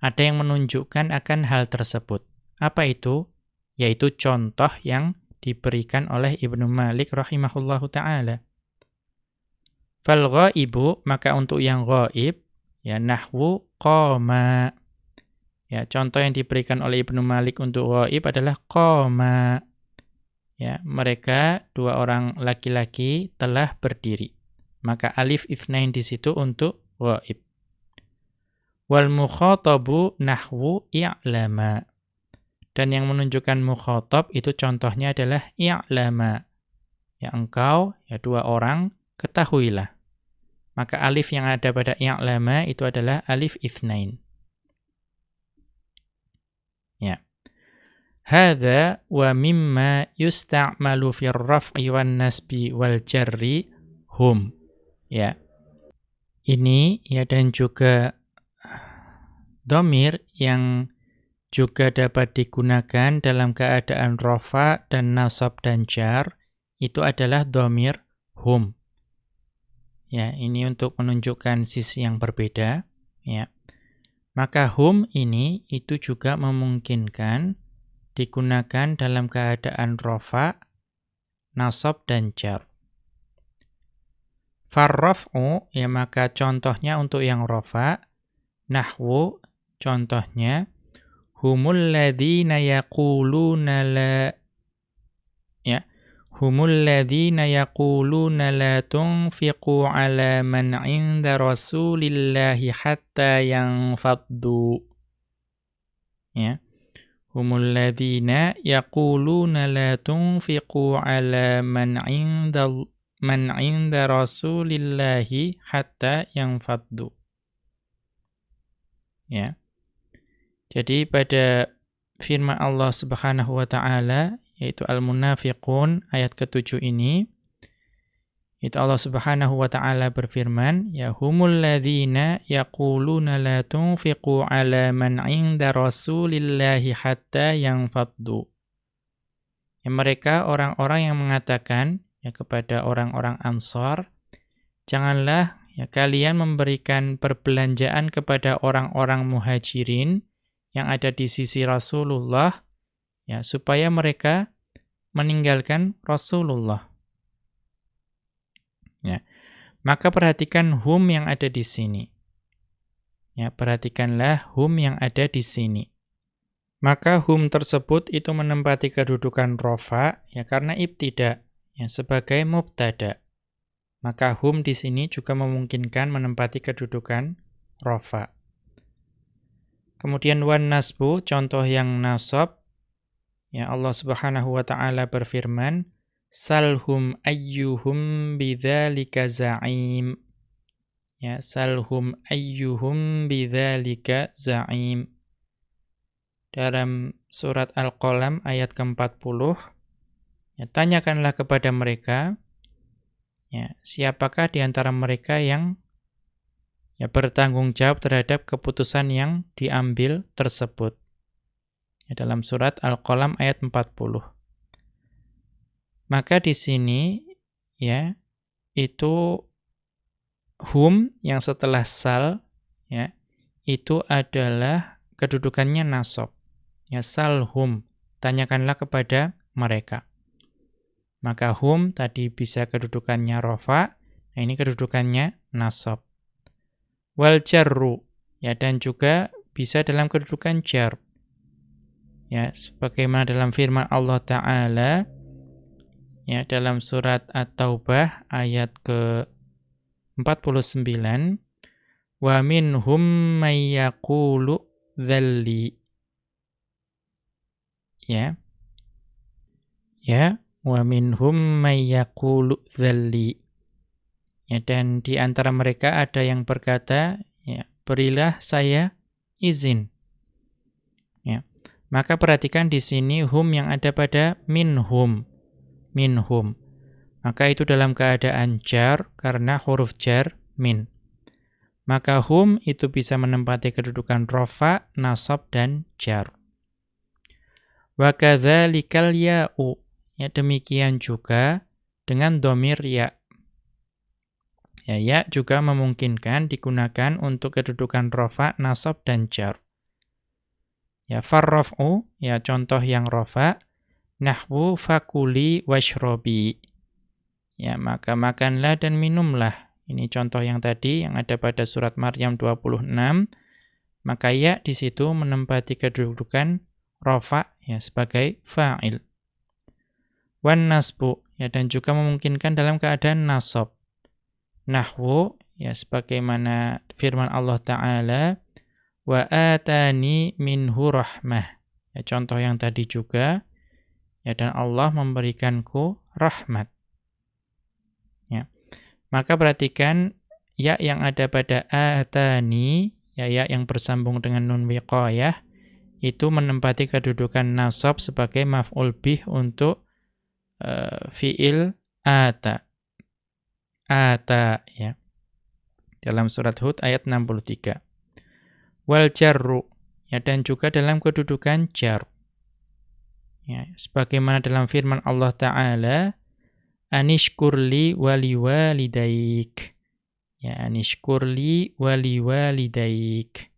Ada yang menunjukkan akan hal tersebut. Apa itu? Yaitu contoh yang diberikan oleh Ibnu Malik rahimahullahu ta'ala. Fal ghaibu, maka untuk yang ghaib, ya nahwu qama. Ya, contoh yang diberikan oleh Ibnu Malik untuk ghaib adalah qama. Ya, mereka dua orang laki-laki telah berdiri. Maka alif itsnain di situ untuk ghaib. Wal mukhatabu nahwu i'lama. Dan yang menunjukkan mukhatab itu contohnya adalah i'lama. Ya engkau, ya dua orang, ketahuilah. Maka alif yang ada pada i'lama itu adalah alif ithnain. Ya. Hadza wa mimma yusta'malu fir raf'i wan nasbi wal jarri hum. Ya. Ini ya dan juga Domir yang juga dapat digunakan dalam keadaan rofa dan nasab dan jar itu adalah domir hum. Ya, ini untuk menunjukkan sisi yang berbeda. Ya, maka hum ini itu juga memungkinkan digunakan dalam keadaan rofa, nasab dan jar. Farraf'u, ya maka contohnya untuk yang rofa, nahwu Contohnya, humul ladzina yaquluna la ya humul ladzina yaquluna la tunfiqu ala man 'inda rasulillahi hatta yanfaddu ya humul ladzina yaquluna la tunfiqu ala man 'inda man 'inda rasulillahi hatta yanfaddu ya jadi pada firman Allah Subhanahu wa taala yaitu Al-Munafiqun ayat ke-7 ini itu Allah Subhanahu wa taala berfirman ya humul ladzina yaquluna la tunfiqu ala man 'inda rasulillahi hatta yanfaddu. Ya mereka orang-orang yang mengatakan ya kepada orang-orang Ansar janganlah ya kalian memberikan perbelanjaan kepada orang-orang muhajirin yang ada di sisi Rasulullah ya supaya mereka meninggalkan Rasulullah. Ya. Maka perhatikan hum yang ada di sini. Ya, perhatikanlah hum yang ada di sini. Maka hum tersebut itu menempati kedudukan rofa ya karena ibtida ya sebagai mubtada. Maka hum di sini juga memungkinkan menempati kedudukan rofa. Kemudian wan nasbu, contoh yang nasab. Ya Allah Subhanahu wa taala berfirman, "Salhum ayyuhum bidzalika za'im." Ya, salhum ayyuhum bidzalika za'im. Dalam surat Al-Qalam ayat ke-40, ya, tanyakanlah kepada mereka, ya, siapakah di antara mereka yang ya, bertanggung jawab terhadap keputusan yang diambil tersebut. Ya, dalam surat Al-Qalam ayat 40. Maka di sini ya itu hum yang setelah sal ya itu adalah kedudukannya nasab. Ya sal hum, tanyakanlah kepada mereka. Maka hum tadi bisa kedudukannya rofa, nah ini kedudukannya nasab. Wal jarru, ya dan juga bisa dalam kedudukan jar. Ya, sebagaimana dalam firman Allah taala ya dalam surat At-Taubah ayat ke 49 wa minhum may yaqulu dzalli. Ya. Ya wa minhum may yaqulu dzalli ya dan di antara mereka ada yang berkata ya berilah saya izin ya maka perhatikan di sini hum yang ada pada minhum minhum maka itu dalam keadaan jar karena huruf jar min. Maka hum itu bisa menempati kedudukan rofa, nasab, dan jar. Wa kadzalikal ya'u. Ya demikian juga dengan domir ya. Ya, ya juga memungkinkan digunakan untuk kedudukan rofa, nasab, dan jar. Ya, farraf'u, ya contoh yang rofa, nahwu fakuli washrobi. Ya, maka makanlah dan minumlah. Ini contoh yang tadi yang ada pada surat Maryam 26. Maka ya di situ menempati kedudukan rofa ya sebagai fa'il. Wan nasbu ya dan juga memungkinkan dalam keadaan nasab. Nahwu ya sebagaimana firman Allah taala wa atani minhu rahmah. Ya contoh yang tadi juga ya dan Allah memberikanku rahmat. Maka perhatikan ya yang ada pada atani, ya ya yang bersambung dengan nun wiqayah, itu menempati kedudukan nasab sebagai maf'ul bih untuk uh, fi'il ata. Ata, ya. Dalam surat Hud ayat 63. Wal jarru, ya dan juga dalam kedudukan jar. Ya, sebagaimana dalam firman Allah Ta'ala, anishkurli wali walidaik. Ya, anishkurli wali walidaik.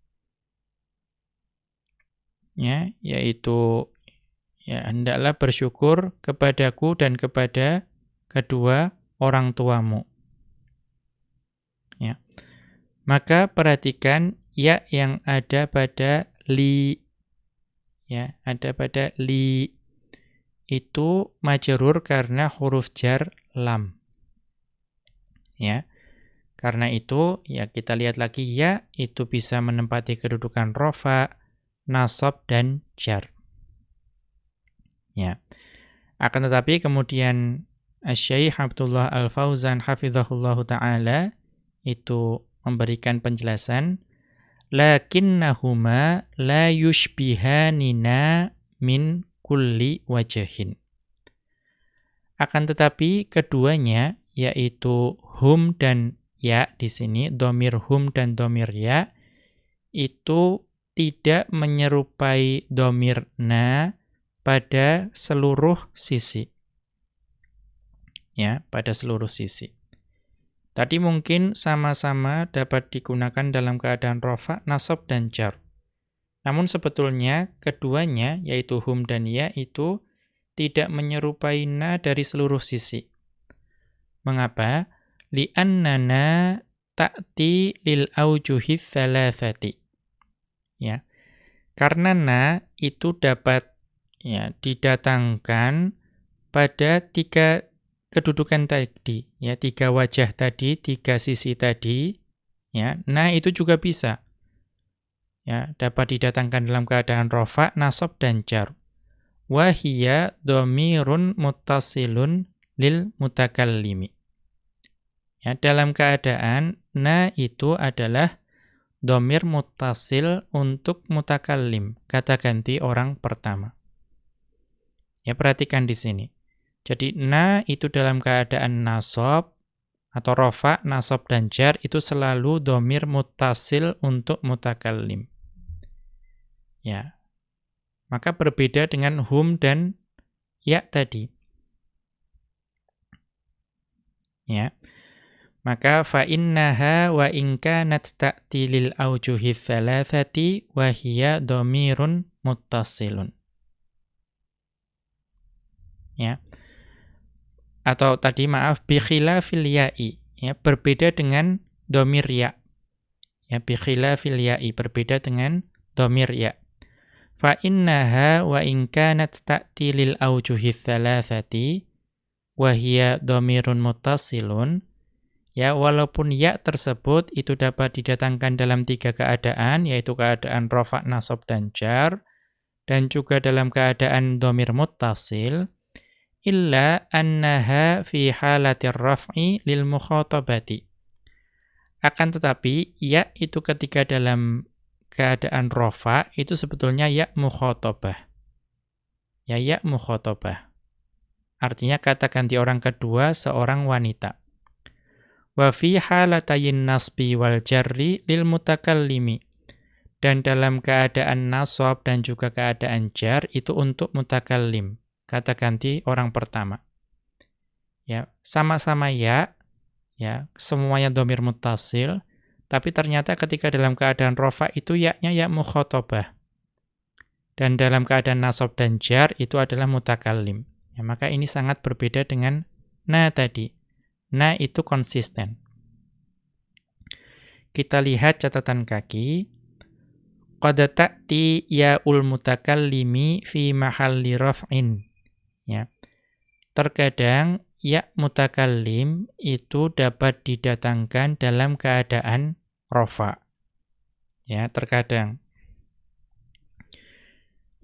Ya, yaitu ya hendaklah bersyukur kepadaku dan kepada kedua orang tuamu. Maka perhatikan ya yang ada pada li ya, ada pada li itu majrur karena huruf jar lam. Ya. Karena itu, ya kita lihat lagi ya, itu bisa menempati kedudukan rofa, nasab, dan jar. Ya. Akan tetapi kemudian Syekh Abdullah Al-Fauzan hafizahullahu taala itu memberikan penjelasan lakinnahuma la yushbihanina min kulli wajahin. Akan tetapi keduanya yaitu hum dan ya di sini domir hum dan domir ya itu tidak menyerupai domir na pada seluruh sisi. Ya, pada seluruh sisi. Tadi mungkin sama-sama dapat digunakan dalam keadaan rofa, nasab, dan jar. Namun sebetulnya keduanya, yaitu hum dan ya, itu tidak menyerupai na dari seluruh sisi. Mengapa? Li'annana ta'ti lil aujuhi thalathati. Ya. Karena na itu dapat ya didatangkan pada tiga kedudukan tadi, ya tiga wajah tadi, tiga sisi tadi, ya. Nah, itu juga bisa ya dapat didatangkan dalam keadaan rofa, nasab dan jar. Wahia domirun mutasilun lil mutakallimi. Ya, dalam keadaan na itu adalah domir mutasil untuk mutakallim, kata ganti orang pertama. Ya, perhatikan di sini. Jadi, na itu dalam keadaan nasob, atau rofa, nasob, dan jar, itu selalu domir mutasil untuk mutakallim. Ya. Maka berbeda dengan hum dan ya tadi. Ya. Maka fa innaha wa in kanat ta'ti lil aujuhi thalathati wa hiya dhamirun muttasilun. Ya. Atau tadi maaf bi khilafil ya'i, ya berbeda dengan dhamir ya. Ya ya'i berbeda dengan dhamir ya. Fa innaha wa in kanat ta'ti lil aujuhi thalathati wa hiya dhamirun muttasilun Ya, walaupun ya tersebut itu dapat didatangkan dalam tiga keadaan, yaitu keadaan rofa, nasab, dan jar, dan juga dalam keadaan domir muttasil, illa annaha fi halatir raf'i lil mukhatabati. Akan tetapi, ya itu ketika dalam keadaan rofa, itu sebetulnya ya mukhatabah. Ya, ya mukhatabah. Artinya kata ganti orang kedua, seorang wanita. Wa fi halatayin nasbi wal jarri lil mutakallimi. Dan dalam keadaan nasab dan juga keadaan jar itu untuk mutakallim. Kata ganti orang pertama. Ya, sama-sama ya, ya, semuanya domir mutasil, tapi ternyata ketika dalam keadaan rofa itu yaknya ya mukhotobah. Dan dalam keadaan nasab dan jar itu adalah mutakallim. Ya, maka ini sangat berbeda dengan na tadi. Nah, itu konsisten. Kita lihat catatan kaki. Qad ta'ti ya'ul mutakallimi fi mahalli raf'in. Terkadang ya mutakallim itu dapat didatangkan dalam keadaan rofa. Ya, terkadang.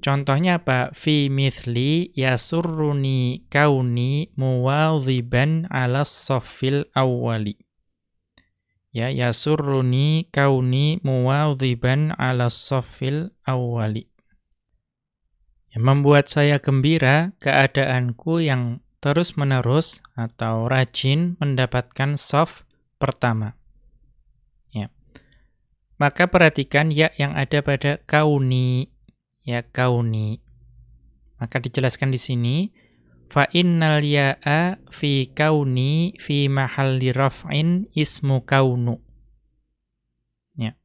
Contohnya apa? Fi mithli yasurruni kauni muwadhiban ala safil awwali. Ya, yasurruni kauni muwadhiban ala safil awwali. Ya, membuat saya gembira keadaanku yang terus-menerus atau rajin mendapatkan soft pertama. Ya. Maka perhatikan ya yang ada pada kauni ya kauni. Maka dijelaskan di sini fa innal ya'a fi kauni fi mahalli raf'in ismu kaunu. Ya.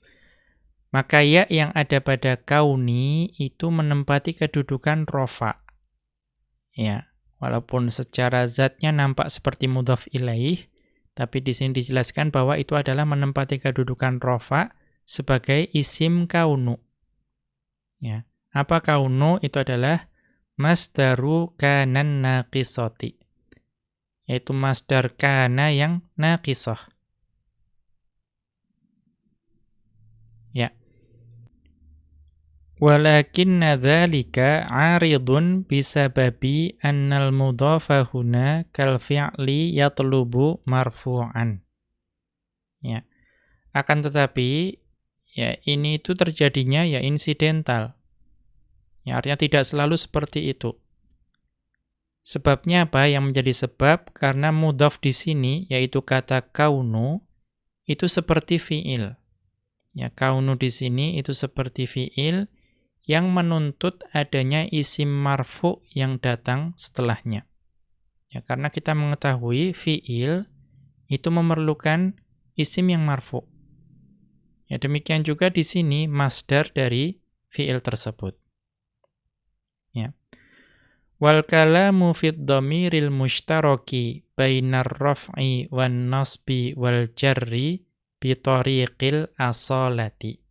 Maka ya yang ada pada kauni itu menempati kedudukan rofa. Ya, walaupun secara zatnya nampak seperti mudhaf ilaih, tapi di sini dijelaskan bahwa itu adalah menempati kedudukan rofa sebagai isim kaunu. Ya. Apa kaunu itu adalah masdaru kanan naqisati. Yaitu masdar kana yang naqisah. Ya. Walakinna dzalika 'aridun bisababi annal mudhafa huna kal fi'li yatlubu marfu'an. Ya. Akan tetapi ya ini itu terjadinya ya insidental. Ya, artinya tidak selalu seperti itu. Sebabnya apa yang menjadi sebab? Karena mudhaf di sini, yaitu kata kaunu, itu seperti fi'il. Ya, kaunu di sini itu seperti fi'il yang menuntut adanya isim marfu yang datang setelahnya. Ya, karena kita mengetahui fi'il itu memerlukan isim yang marfu. Ya, demikian juga di sini masdar dari fi'il tersebut. Ya. Wal kalamu fid dhamiril mushtaraki bainar raf'i wan nasbi wal jarri bi tariqil asalati.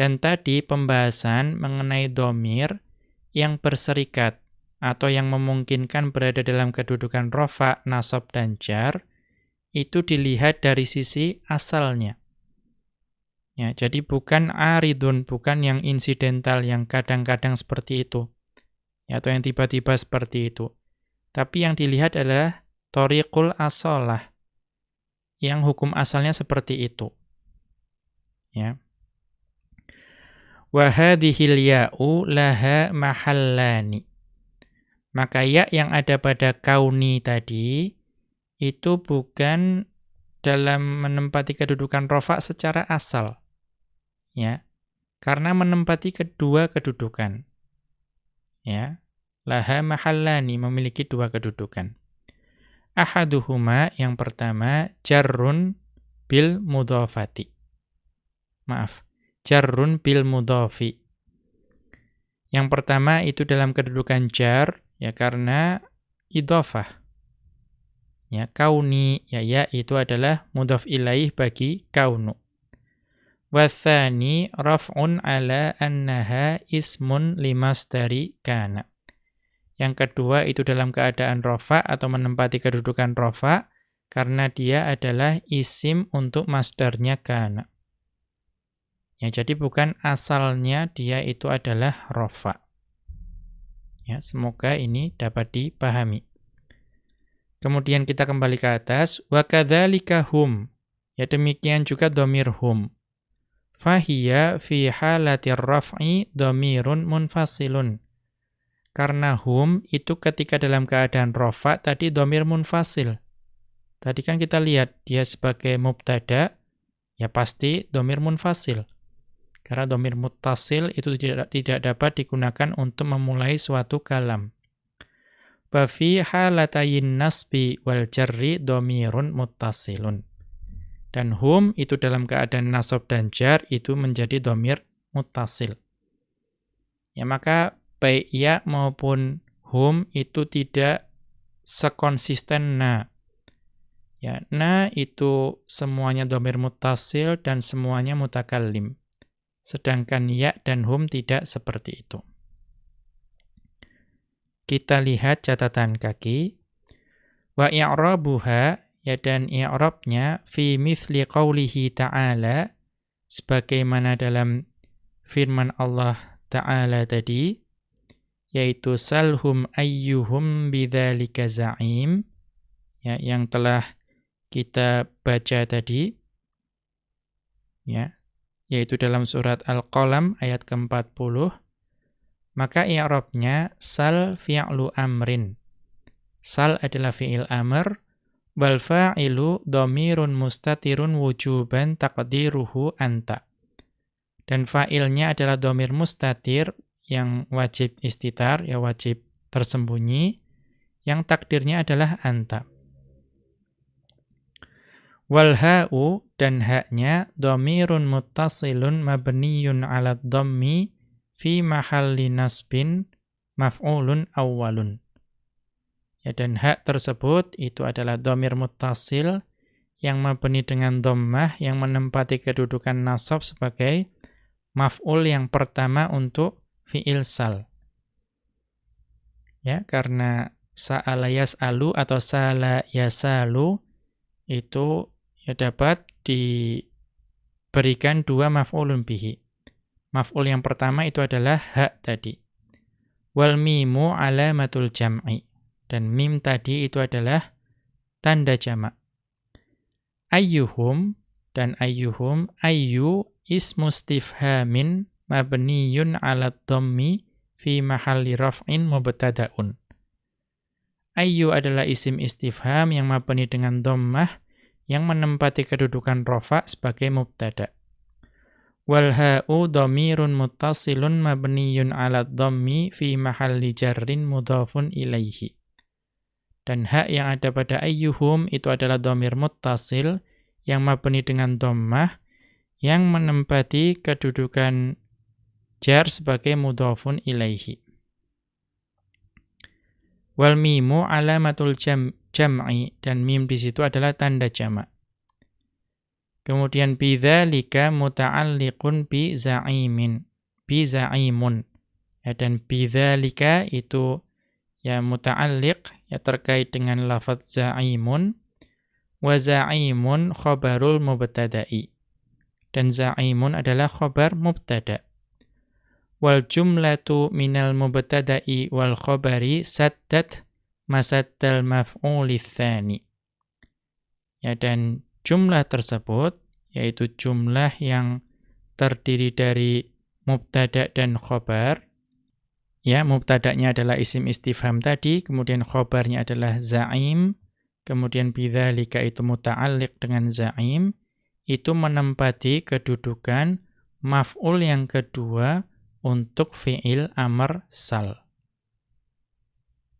Dan tadi pembahasan mengenai domir yang berserikat atau yang memungkinkan berada dalam kedudukan rofa, nasab, dan jar, itu dilihat dari sisi asalnya. Ya, jadi bukan aridun, bukan yang insidental yang kadang-kadang seperti itu. Ya, atau yang tiba-tiba seperti itu. Tapi yang dilihat adalah toriqul asolah. yang hukum asalnya seperti itu. Ya. Wa ya'u laha mahallani. Maka ya yang ada pada kauni tadi itu bukan dalam menempati kedudukan rofa secara asal. Ya. Karena menempati kedua kedudukan. Ya. Laha mahallani memiliki dua kedudukan. Ahaduhuma yang pertama jarrun bil mudhafati. Maaf, jarrun bil mudhafi. Yang pertama itu dalam kedudukan jar ya karena idhofah. Ya, kauni ya ya itu adalah mudhaf ilaih bagi kaunu. Wathani raf'un ala annaha ismun limasdari kana. Yang kedua itu dalam keadaan rofa atau menempati kedudukan rofa karena dia adalah isim untuk masdarnya kana. Ya, jadi bukan asalnya dia itu adalah rofa. Ya, semoga ini dapat dipahami. Kemudian kita kembali ke atas. Wa kadzalika hum. Ya demikian juga domir hum. Fahiya fi halatir raf'i domirun munfasilun. Karena hum itu ketika dalam keadaan rofa tadi domir munfasil. Tadi kan kita lihat dia sebagai mubtada, ya pasti domir munfasil. Karena domir mutasil itu tidak, tidak dapat digunakan untuk memulai suatu kalam. Bafi halatayin nasbi wal jarri domirun mutasilun. Dan hum itu dalam keadaan nasab dan jar itu menjadi domir mutasil. Ya maka baik ya maupun hum itu tidak sekonsisten na. Ya, na itu semuanya domir mutasil dan semuanya mutakallim. Sedangkan ya dan hum tidak seperti itu. Kita lihat catatan kaki. Wa i'rabuha ya dan i'rabnya fi mithli qawlihi ta'ala sebagaimana dalam firman Allah Ta'ala tadi yaitu salhum ayyuhum bidzalika za'im ya yang telah kita baca tadi ya yaitu dalam surat Al-Qalam ayat ke-40, maka i'rabnya sal fi'lu amrin. Sal adalah fi'il amr, wal fa'ilu dhamirun mustatirun wujuban taqdiruhu anta. Dan fa'ilnya adalah dhamir mustatir yang wajib istitar, ya wajib tersembunyi, yang takdirnya adalah anta. Wal ha'u dan haknya dhamirun muttasilun mabniyun 'ala dhammi fi mahalli nasbin maf'ulun awwalun. Ya dan hak tersebut itu adalah dhamir muttasil yang mabni dengan dhammah yang menempati kedudukan nasab sebagai maf'ul yang pertama untuk fi'il sal. Ya, karena sa'ala yas'alu atau sa'ala yasalu itu ya dapat diberikan dua maf'ulun bihi. Maf'ul yang pertama itu adalah hak tadi. Wal mimu alamatul jam'i. Dan mim tadi itu adalah tanda jamak. Ayyuhum dan ayyuhum ayyu ismu istifhamin mabniyun ala dhammi fi mahalli raf'in mubtada'un. Ayyu adalah isim istifham yang mabni dengan dhammah yang menempati kedudukan rofa sebagai mubtada. Wal ha'u dhamirun muttasilun mabniyun 'ala dhammi fi mahalli jarrin mudhafun ilaihi. Dan hak yang ada pada ayyuhum itu adalah dhamir muttasil yang mabni dengan dhammah yang menempati kedudukan jar sebagai mudhafun ilaihi. Wal mimu alamatul jam jam'i dan mim di situ adalah tanda jamak. Kemudian bidzalika muta'alliqun bi za'imin. Bi za'imun. Ya, dan bidzalika itu ya muta'alliq ya terkait dengan lafaz za'imun wa za'imun khabarul mubtada'i. Dan za'imun adalah khabar mubtada. Wal jumlatu minal mubtada'i wal khabari saddat masaddal maf'uli tsani. Ya dan jumlah tersebut, yaitu jumlah yang terdiri dari mubtada dan khobar, ya mubtada'nya adalah isim istifham tadi, kemudian khobarnya adalah za'im, kemudian bidzalika itu muta'alliq dengan za'im, itu menempati kedudukan maf'ul yang kedua untuk fi'il amr sal.